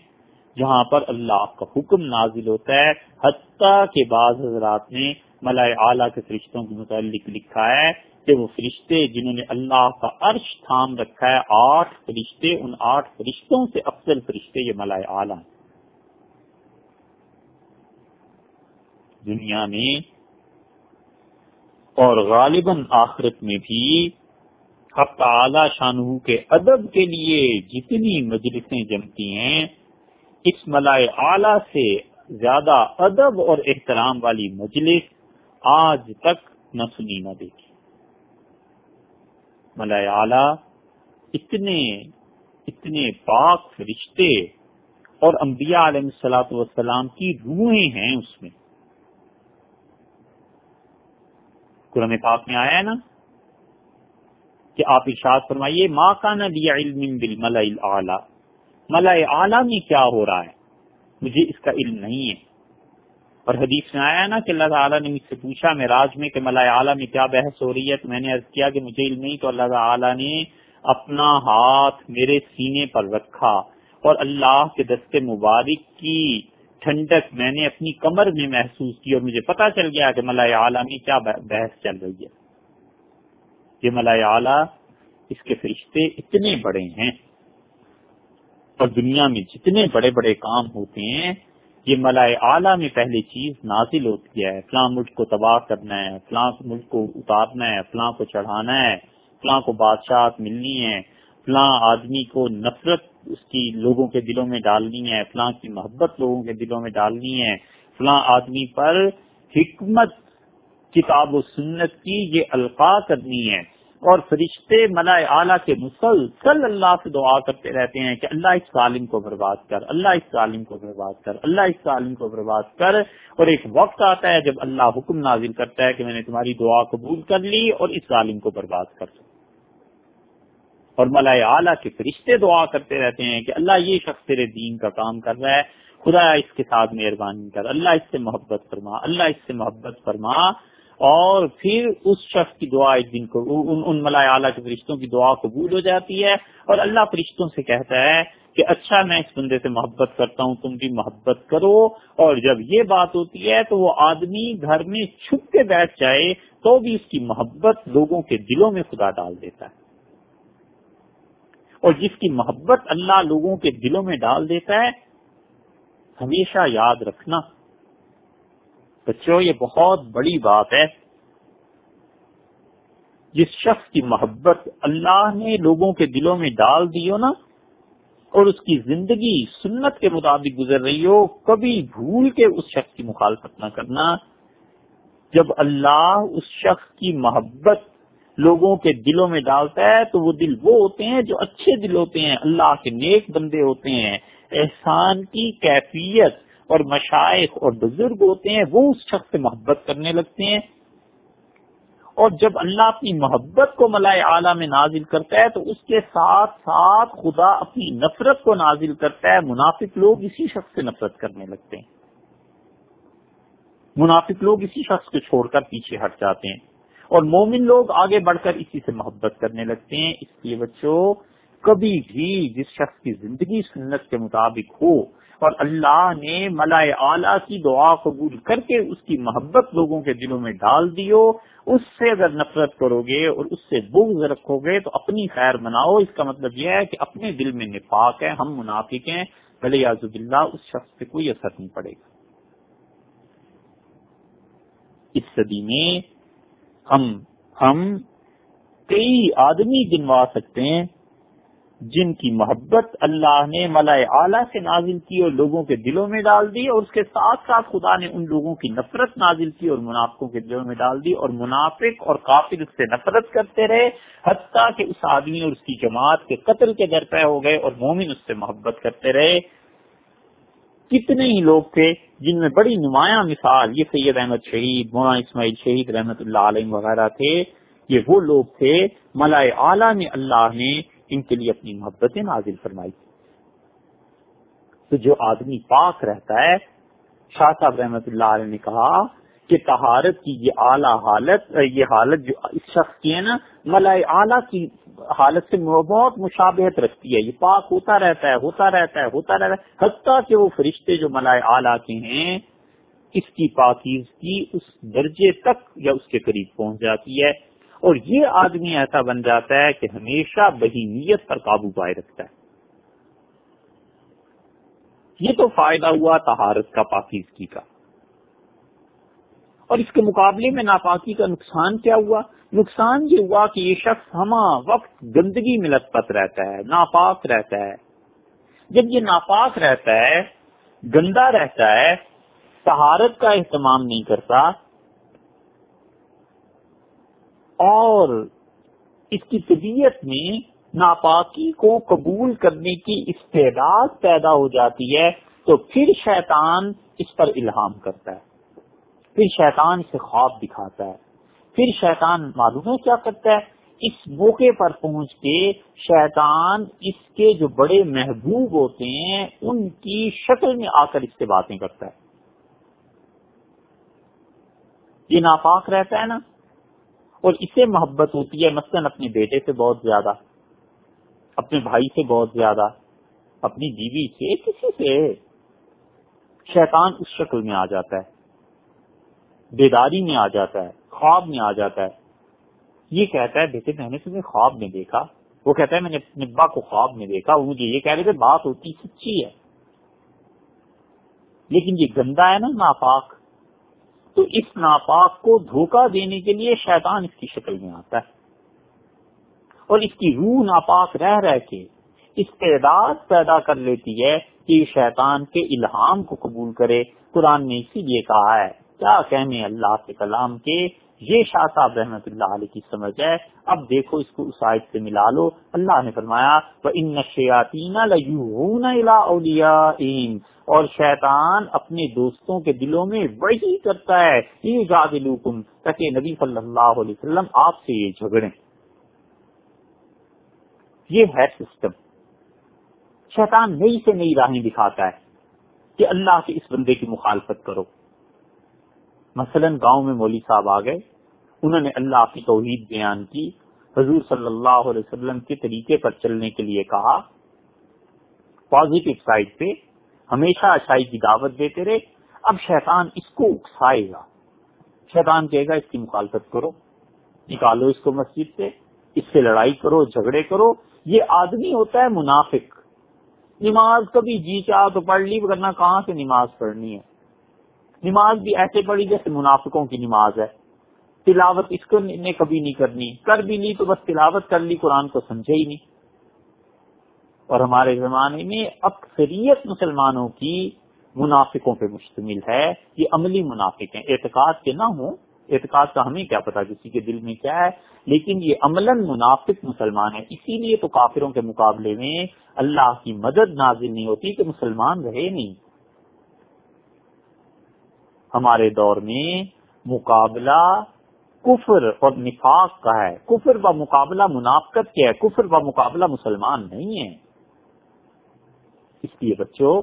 جہاں پر اللہ کا حکم نازل ہوتا ہے۔ حتیٰ کے بعض حضرات نے ملائے اعلیٰ کے فرشتوں کے متعلق لکھا ہے کہ وہ فرشتے جنہوں نے اللہ کا عرش تھام رکھا ہے، آٹھ فرشتے، ان آٹھ فرشتوں سے افضل فرشتے یہ ملائے اعلیٰ دنیا میں اور غالباً آخرت میں بھی حق تعالی شاہ کے ادب کے لیے جتنی مجلسیں جمتی ہیں، اس ملائے اعلی سے زیادہ ادب اور احترام والی مجلس آج تک نہ سنی نہ دیکھی۔ ملائے اعلی، اتنے اتنے پاک فرشتے اور انبیاء علیہ السلاۃ والسلام کی روحیں ہیں اس میں۔ قرآن پاک میں آیا ہے نا کہ آپ ارشاد فرمائیے ماں کا نہ دیا علم بل ملا ملا اعلیٰ میں کیا ہو رہا ہے؟ مجھے اس کا علم نہیں ہے۔ اور حدیث میں آیا نا کہ اللہ تعالیٰ نے مجھ سے پوچھا میں میں کہ ملا اعلیٰ میں کیا بحث ہو رہی ہے؟ تو میں نے عرض کیا کہ مجھے علم نہیں، تو اللہ تعالیٰ نے اپنا ہاتھ میرے سینے پر رکھا اور اللہ کے دست مبارک کی ٹھنڈک میں نے اپنی کمر میں محسوس کی اور مجھے پتا چل گیا کہ ملا اعلیٰ میں کیا بحث چل رہی ہے۔ یہ ملائے اعلیٰ اس کے فرشتے اتنے بڑے ہیں اور دنیا میں جتنے بڑے بڑے کام ہوتے ہیں یہ ملائے اعلیٰ میں پہلی چیز نازل ہوتی ہے۔ فلاں ملک کو تباہ کرنا ہے، فلاں ملک کو اتارنا ہے، فلاں کو چڑھانا ہے، فلاں کو بادشاہ ملنی ہے، فلاں آدمی کو نفرت اس کی لوگوں کے دلوں میں ڈالنی ہے، فلاں کی محبت لوگوں کے دلوں میں ڈالنی ہے۔ فلاں آدمی پر حکمت، کتاب و سنت کی یہ القاع کرنی ہے۔ اور فرشتے ملائے اعلیٰ کے مسلسل اللہ سے دعا کرتے رہتے ہیں کہ اللہ اس ظالم کو برباد کر، اللہ اس ظالم کو برباد کر، اللہ اس ظالم کو برباد کر۔ اور ایک وقت آتا ہے جب اللہ حکم نازل کرتا ہے کہ میں نے تمہاری دعا قبول کر لی اور اس ظالم کو برباد کر دوں۔ اور ملائے اعلیٰ کے فرشتے دعا کرتے رہتے ہیں کہ اللہ یہ شخص تیرے دین کا کام کر رہا ہے، خدا اس کے ساتھ مہربانی کر، اللہ اس سے محبت فرما، اللہ اس سے محبت فرما۔ اور پھر اس شخص کی دعا ایک دن کو ان, ان ملائے اعلیٰ کے فرشتوں کی دعا قبول ہو جاتی ہے اور اللہ فرشتوں سے کہتا ہے کہ اچھا میں اس بندے سے محبت کرتا ہوں تم بھی محبت کرو۔ اور جب یہ بات ہوتی ہے تو وہ آدمی گھر میں چھپ کے بیٹھ جائے تو بھی اس کی محبت لوگوں کے دلوں میں خدا ڈال دیتا ہے۔ اور جس کی محبت اللہ لوگوں کے دلوں میں ڈال دیتا ہے ہمیشہ یاد رکھنا۔ بچوں، یہ بہت بڑی بات ہے۔ جس شخص کی محبت اللہ نے لوگوں کے دلوں میں ڈال دی ہو نا، اور اس کی زندگی سنت کے مطابق گزر رہی ہو، کبھی بھول کے اس شخص کی مخالفت نہ کرنا۔ جب اللہ اس شخص کی محبت لوگوں کے دلوں میں ڈالتا ہے، تو وہ دل وہ ہوتے ہیں جو اچھے دل ہوتے ہیں۔ اللہ کے نیک بندے ہوتے ہیں۔ احسان کی کیفیت اور مشائق اور بزرگ ہوتے ہیں، وہ اس شخص سے محبت کرنے لگتے ہیں۔ اور جب اللہ اپنی محبت کو ملائے اعلیٰ میں نازل کرتا ہے، تو اس کے ساتھ ساتھ خدا اپنی نفرت کو نازل کرتا ہے۔ منافق لوگ اسی شخص سے نفرت کرنے لگتے ہیں۔ منافق لوگ اسی شخص کو چھوڑ کر پیچھے ہٹ جاتے ہیں۔ اور مومن لوگ آگے بڑھ کر اسی سے محبت کرنے لگتے ہیں۔ اس لیے بچوں کبھی بھی جس شخص کی زندگی سنت کے مطابق ہو اور اللہ نے ملائے اعلیٰ کی دعا قبول کر کے اس کی محبت لوگوں کے دلوں میں ڈال دیو اس سے اگر نفرت کرو گے اور اس سے بغض رکھو گے تو اپنی خیر مناؤ۔ اس کا مطلب یہ ہے کہ اپنے دل میں نفاق ہے، ہم منافق ہیں بھلے یازب اللہ اس شخص سے کوئی اثر نہیں پڑے گا۔ اس صدی میں ہم ہم کئی آدمی گنوا سکتے ہیں جن کی محبت اللہ نے ملائے اعلیٰ سے نازل کی اور لوگوں کے دلوں میں ڈال دی اور اس کے ساتھ ساتھ خدا نے ان لوگوں کی نفرت نازل کی اور منافقوں کے دلوں میں ڈال دی اور منافق اور کافر اس سے نفرت کرتے رہے حتیٰ کہ اس آدمی اور اس کی جماعت کے قتل کے در پہ ہو گئے اور مومن اس سے محبت کرتے رہے۔ کتنے ہی لوگ تھے جن میں بڑی نمایاں مثال، یہ سید احمد شہید، مولانا اسماعیل شہید رحمت اللہ علیہ وغیرہ تھے، یہ وہ لوگ تھے، ملائے اعلیٰ نے اللہ نے ان کے لیے اپنی محبتیں نازل فرمائی تو جو آدمی پاک رہتا ہے، شاہ صاحب رحمت اللہ علیہ نے کہا کہ تہارت کی یہ اعلیٰ حالت، یہ حالت جو اس شخص کی ہے نا، ملائے اعلیٰ کی حالت سے بہت مشابہت رکھتی ہے۔ یہ پاک ہوتا رہتا ہے، ہوتا رہتا ہے، ہوتا رہتا ہے۔ حتیٰ کہ وہ فرشتے جو ملائے اعلیٰ کے ہیں، اس کی پاکیز کی اس درجے تک یا اس کے قریب پہنچ جاتی ہے۔ اور یہ آدمی ایسا بن جاتا ہے کہ ہمیشہ بہیمیت پر قابو پائے رکھتا ہے۔ یہ تو فائدہ ہوا تہارت کا، پاکیزگی کا۔ اور اس کے مقابلے میں ناپاکی کا نقصان کیا ہوا؟ نقصان یہ ہوا کہ یہ شخص ہما وقت گندگی میں لت پت رہتا ہے، ناپاک رہتا ہے۔ جب یہ ناپاک رہتا ہے، گندا رہتا ہے سہارت کا اہتمام نہیں کرتا اور اس کی طبیعت میں ناپاکی کو قبول کرنے کی استعداد پیدا ہو جاتی ہے، تو پھر شیطان اس پر الہام کرتا ہے۔ پھر شیطان اسے خواب دکھاتا ہے۔ پھر شیطان معلوم ہے کیا کرتا ہے؟ اس موقع پر پہنچ کے شیطان اس کے جو بڑے محبوب ہوتے ہیں، ان کی شکل میں آ کر اس سے باتیں کرتا ہے۔ یہ ناپاک رہتا ہے نا؟ اور اسے محبت ہوتی ہے مثلاً اپنے بیٹے سے بہت زیادہ، اپنے بھائی سے بہت زیادہ، اپنی بیوی سے، کسی سے۔ شیطان اس شکل میں آ جاتا ہے، بیداری میں آ جاتا ہے، خواب میں آ جاتا ہے۔ یہ کہتا ہے، بیٹے، میں نے تمہیں خواب میں دیکھا۔ وہ کہتا ہے، میں نے اپنے ابا کو خواب میں دیکھا۔ وہ مجھے یہ کہہ رہے تھے، بات ہوتی سچی ہے۔ لیکن یہ گندا ہے نا، ناپاک۔ تو اس ناپاک کو دھوکہ دینے کے لیے شیطان اس کی شکل میں آتا ہے۔ اور اس کی روح ناپاک رہ رہ کے استعداد پیدا کر لیتی ہے کہ شیطان کے الہام کو قبول کرے۔ قرآن نے اسی لیے کہا ہے، کیا کہنے اللہ کے کلام کے؟ یہ شاہ صاحب رحمت اللہ علیہ کی سمجھ ہے۔ اب دیکھو، اس کو اس آیت سے ملا لو۔ اللہ نے فرمایا ان نشیاتی اور شیطان اپنے دوستوں کے دلوں میں وہی کرتا ہے۔ تاکہ نبی صلی اللہ علیہ وسلم آپ سے یہ جھگڑے یہ ہے سسٹم شیطان نئی سے نئی راہیں دکھاتا ہے کہ اللہ کے اس بندے کی مخالفت کرو۔ مثلا گاؤں میں مولوی صاحب آ گئے۔ انہوں نے اللہ کی توحید بیان کی۔ حضور صلی اللہ علیہ وسلم کے طریقے پر چلنے کے لیے کہا۔ پازیٹو سائڈ پہ ہمیشہ اچھائی کی دعوت دیتے رہے۔ اب شیطان اس کو اکسائے گا۔ شیطان کہے گا، اس کی مخالفت کرو، نکالو اس کو مسجد سے، اس سے لڑائی کرو، جھگڑے کرو۔ یہ آدمی ہوتا ہے منافق۔ نماز کبھی جی چاہ تو پڑھ لی ورنہ کہاں سے نماز پڑھنی ہے۔ نماز بھی ایسے پڑھی جیسے منافقوں کی نماز ہے۔ تلاوت اس کو نے کبھی نہیں کرنی۔ کر بھی لی تو بس تلاوت کر لی، قرآن کو سمجھے ہی نہیں۔ اور ہمارے زمانے میں اکثریت مسلمانوں کی منافقوں پہ مشتمل ہے، یہ عملی منافق ہیں۔ اعتقاد کے نہ ہوں، اعتقاد کا ہمیں کیا پتا کسی کے دل میں کیا ہے، لیکن یہ عمل منافق مسلمان ہے اسی لیے تو کافروں کے مقابلے میں اللہ کی مدد نازل نہیں ہوتی کہ مسلمان رہے نہیں۔ ہمارے دور میں مقابلہ کفر اور نفاق کا ہے۔ کفر و مقابلہ منافقت کیا ہے، کفر و مقابلہ مسلمان نہیں ہے اس لیے بچوں،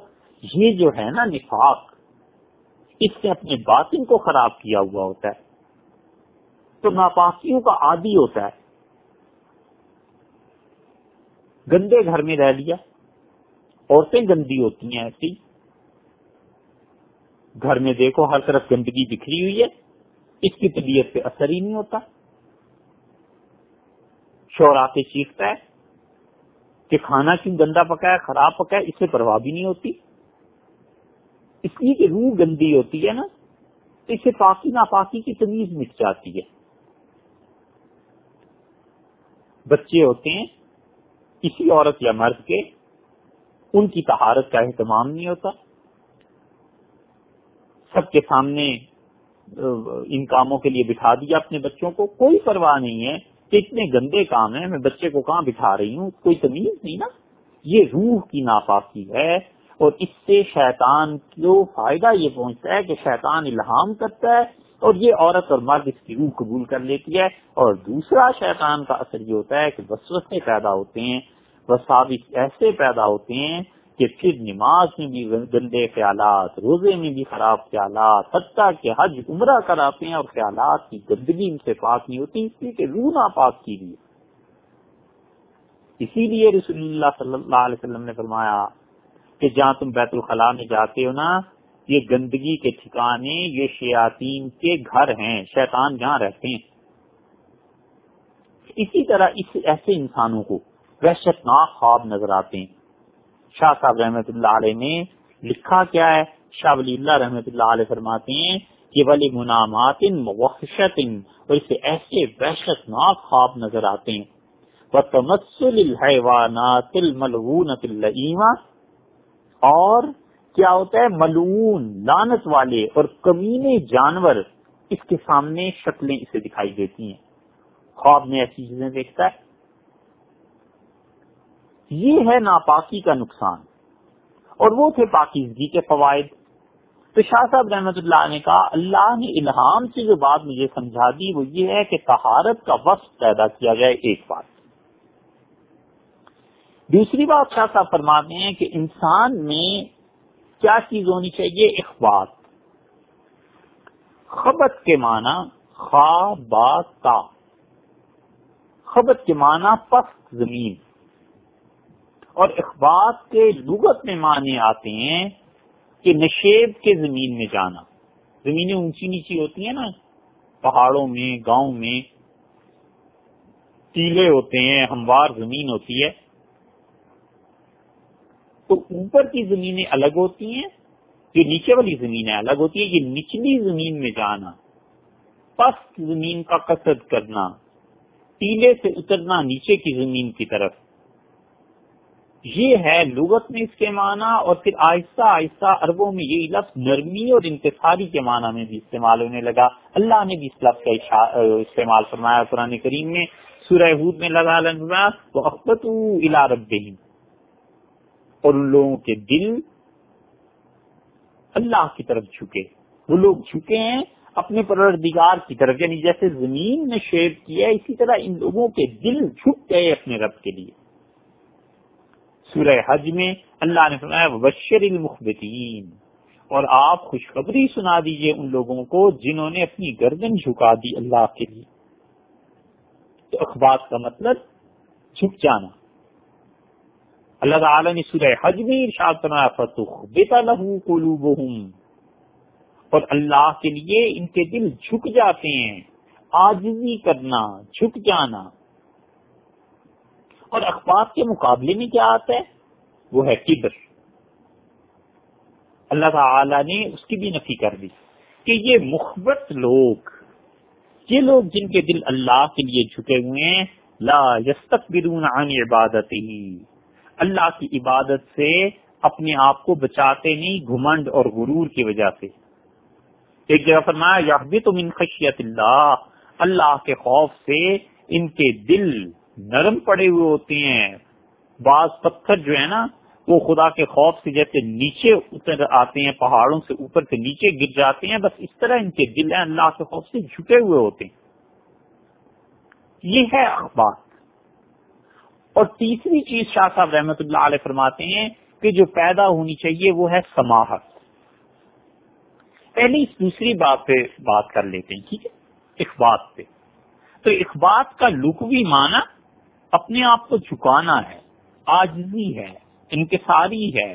یہ جو ہے نا نفاق، اس سے اپنے باطن کو خراب کیا ہوا ہوتا ہے۔ تو ناپاکیوں کا عادی ہوتا ہے۔ گندے گھر میں رہ لیا، عورتیں گندی ہوتی ہیں ایسی۔ گھر میں دیکھو، ہر طرف گندگی بکھری ہوئی ہے، اس کی طبیعت پہ اثر ہی نہیں ہوتا۔ شور آ کے چیختا ہے۔ کہ کھانا کیوں گندا پکا ہے خراب پکا ہے اس سے پرواہ بھی نہیں ہوتی۔ اس لیے کہ روح گندی ہوتی ہے نا، تو اس سے پاکی ناپاکی کی تمیز مٹ جاتی ہے۔ بچے ہوتے ہیں، کسی عورت یا مرد کے، ان کی تہارت کا اہتمام نہیں ہوتا۔ سب کے سامنے ان کاموں کے لیے بٹھا دیا اپنے بچوں کو، کوئی پرواہ نہیں ہے۔ کہ اتنے گندے کام ہیں، میں بچے کو کہاں بٹھا رہی ہوں؟ کوئی تمیز نہیں نا۔ یہ روح کی ناپاکی ہے اور اس سے شیطان کو فائدہ یہ پہنچتا ہے کہ شیطان الہام کرتا ہے اور یہ عورت اور مرد اس کی روح قبول کر لیتی ہے۔ اور دوسرا شیطان کا اثر یہ ہوتا ہے کہ وسوسے پیدا ہوتے ہیں، وساوس ایسے پیدا ہوتے ہیں کہ پھر نماز میں بھی گندے خیالات، روزے میں بھی خراب خیالات، حتیٰ کہ حج عمرہ کراتے ہیں اور خیالات کی گندگی ان سے پاک نہیں ہوتی، اس لیے کہ روح نہ پاک کی بھی اسی لیے رسول اللہ صلی اللہ علیہ وسلم نے فرمایا کہ جہاں تم بیت الخلاء میں جاتے ہو نا، یہ گندگی کے ٹھکانے، یہ شیاطین کے گھر ہیں، شیطان جہاں رہتے ہیں۔ اسی طرح اس ایسے انسانوں کو وحشتناک خواب نظر آتے ہیں۔ شاہ صاحب رحمت اللہ علیہ نے لکھا کیا ہے۔ شاہ ولی اللہ رحمت اللہ علیہ فرماتے ہیں کہ ولی منامات وحشت اور اسے ایسے وحشت ناک خواب نظر آتے ہیں۔ وتمثل الحیوانات الملعونۃ اللئیمہ اور کیا ہوتا ہے؟ ملعون لانت والے اور کمینے جانور، اس کے سامنے شکلیں اسے دکھائی دیتی ہیں۔ خواب میں ایسی چیزیں دیکھتا ہے۔ یہ ہے ناپاکی کا نقصان۔ اور وہ تھے پاکیزگی کے فوائد۔ تو شاہ صاحب رحمت اللہ نے کہا، اللہ نے الہام سے جو بات مجھے سمجھا دی، وہ یہ ہے کہ تہارت کا وقت پیدا کیا جائے ایک بات۔ دوسری بات شاہ صاحب فرماتے ہیں کہ انسان میں کیا چیز ہونی چاہیے؟ اخبات۔ خبت کے معنی خواب خبت کے معنی پست، زمین۔ اور اخبار کے لغت میں معنی آتے ہیں کہ نشیب کے زمین میں جانا۔ زمینیں اونچی نیچی ہوتی ہیں نا۔ پہاڑوں میں، گاؤں میں ٹیلے ہوتے ہیں، ہموار زمین ہوتی ہے۔ تو اوپر کی زمینیں الگ ہوتی ہیں، جو نیچے والی زمینیں الگ ہوتی ہے یہ نچلی زمین میں جانا۔ پست زمین کا قصد کرنا، ٹیلے سے اترنا نیچے کی زمین کی طرف۔ یہ ہے لغت میں اس کے معنی اور پھر آہستہ آہستہ عربوں میں یہ لفظ نرمی اور انتصاری کے معنی میں بھی استعمال ہونے لگا۔ اللہ نے بھی اس لفظ کا استعمال فرمایا قرآن کریم میں۔ سورہ حود میں لگا لگا وہ رب اور ان لوگوں کے دل اللہ کی طرف جھکے۔ وہ لوگ جھکے ہیں اپنے پروردگار کی طرف یعنی جیسے زمین نے شیئر کیا اسی طرح ان لوگوں کے دل جھک گئے اپنے رب کے لیے۔ سورہ حج میں اللہ نے فرمایا بشر المخبتین اور آپ خوشخبری سنا دیجیے ان لوگوں کو جنہوں نے اپنی گردن جھکا دی اللہ کے لیے۔ تو اخبار کا مطلب جھک جانا۔ اللہ تعالی نے سورہ حج میں ارشاد فرمایا، فتخبت له قلوبهم اور اللہ کے لیے ان کے دل جھک جاتے ہیں۔ آجزی کرنا، جھک جانا۔ اور اخبار کے مقابلے میں کیا آتا ہے؟ وہ ہے کبر۔ اللہ تعالی نے اس کی بھی نفی کر دی کہ یہ مخبت لوگ، یہ لوگ جن کے دل اللہ کے لیے جھکے ہوئے ہیں، لا یستکبرون عن عبادت ہی اللہ کی عبادت سے اپنے آپ کو بچاتے نہیں، گھمنڈ اور غرور کی وجہ سے۔ ایک جگہ فرمایا یا من خشیت اللہ اللہ کے خوف سے ان کے دل نرم پڑے ہوئے ہوتے ہیں۔ بعض پتھر جو ہے نا، وہ خدا کے خوف سے جیسے نیچے اتر آتے ہیں، پہاڑوں سے اوپر سے نیچے گر جاتے ہیں، بس اس طرح ان کے دل ہیں، اللہ کے خوف سے جھکے ہوئے ہوتے ہیں۔ یہ ہے اخبار۔ اور تیسری چیز شاہ صاحب رحمت اللہ علیہ فرماتے ہیں کہ جو پیدا ہونی چاہیے وہ ہے سماہت پہلے اس دوسری بات پہ بات کر لیتے ہیں، ٹھیک ہے؟ اخبار پہ۔ تو اخبار کا لکوی معنی اپنے آپ کو جھکانا ہے، آجزی ہے، انکساری ہے،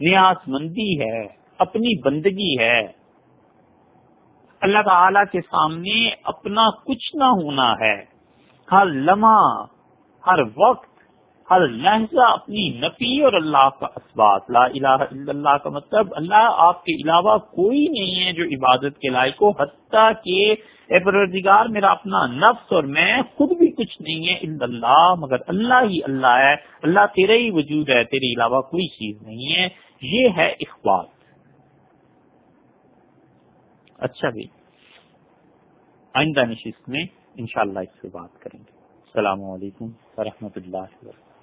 نیاز مندی ہے، اپنی بندگی ہے۔ اللہ تعالی کے سامنے اپنا کچھ نہ ہونا ہے۔ ہر لمحہ، ہر وقت، ہر لہجہ اپنی نفی اور اللہ کا اسبات لا الہ الا اللہ کا مطلب اللہ آپ کے علاوہ کوئی نہیں ہے جو عبادت کے لائق ہو، حتیٰ کہ اے پروردگار، میرا اپنا نفس اور میں خود بھی کچھ نہیں ہے ان اللہ، مگر اللہ ہی اللہ ہے، اللہ تیرے ہی وجود ہے، تیرے علاوہ کوئی چیز نہیں ہے۔ یہ ہے اخبار اچھا بھی آئندہ نشست میں انشاءاللہ اس سے بات کریں گے۔ السلام علیکم ورحمۃ اللہ وبرکاتہ۔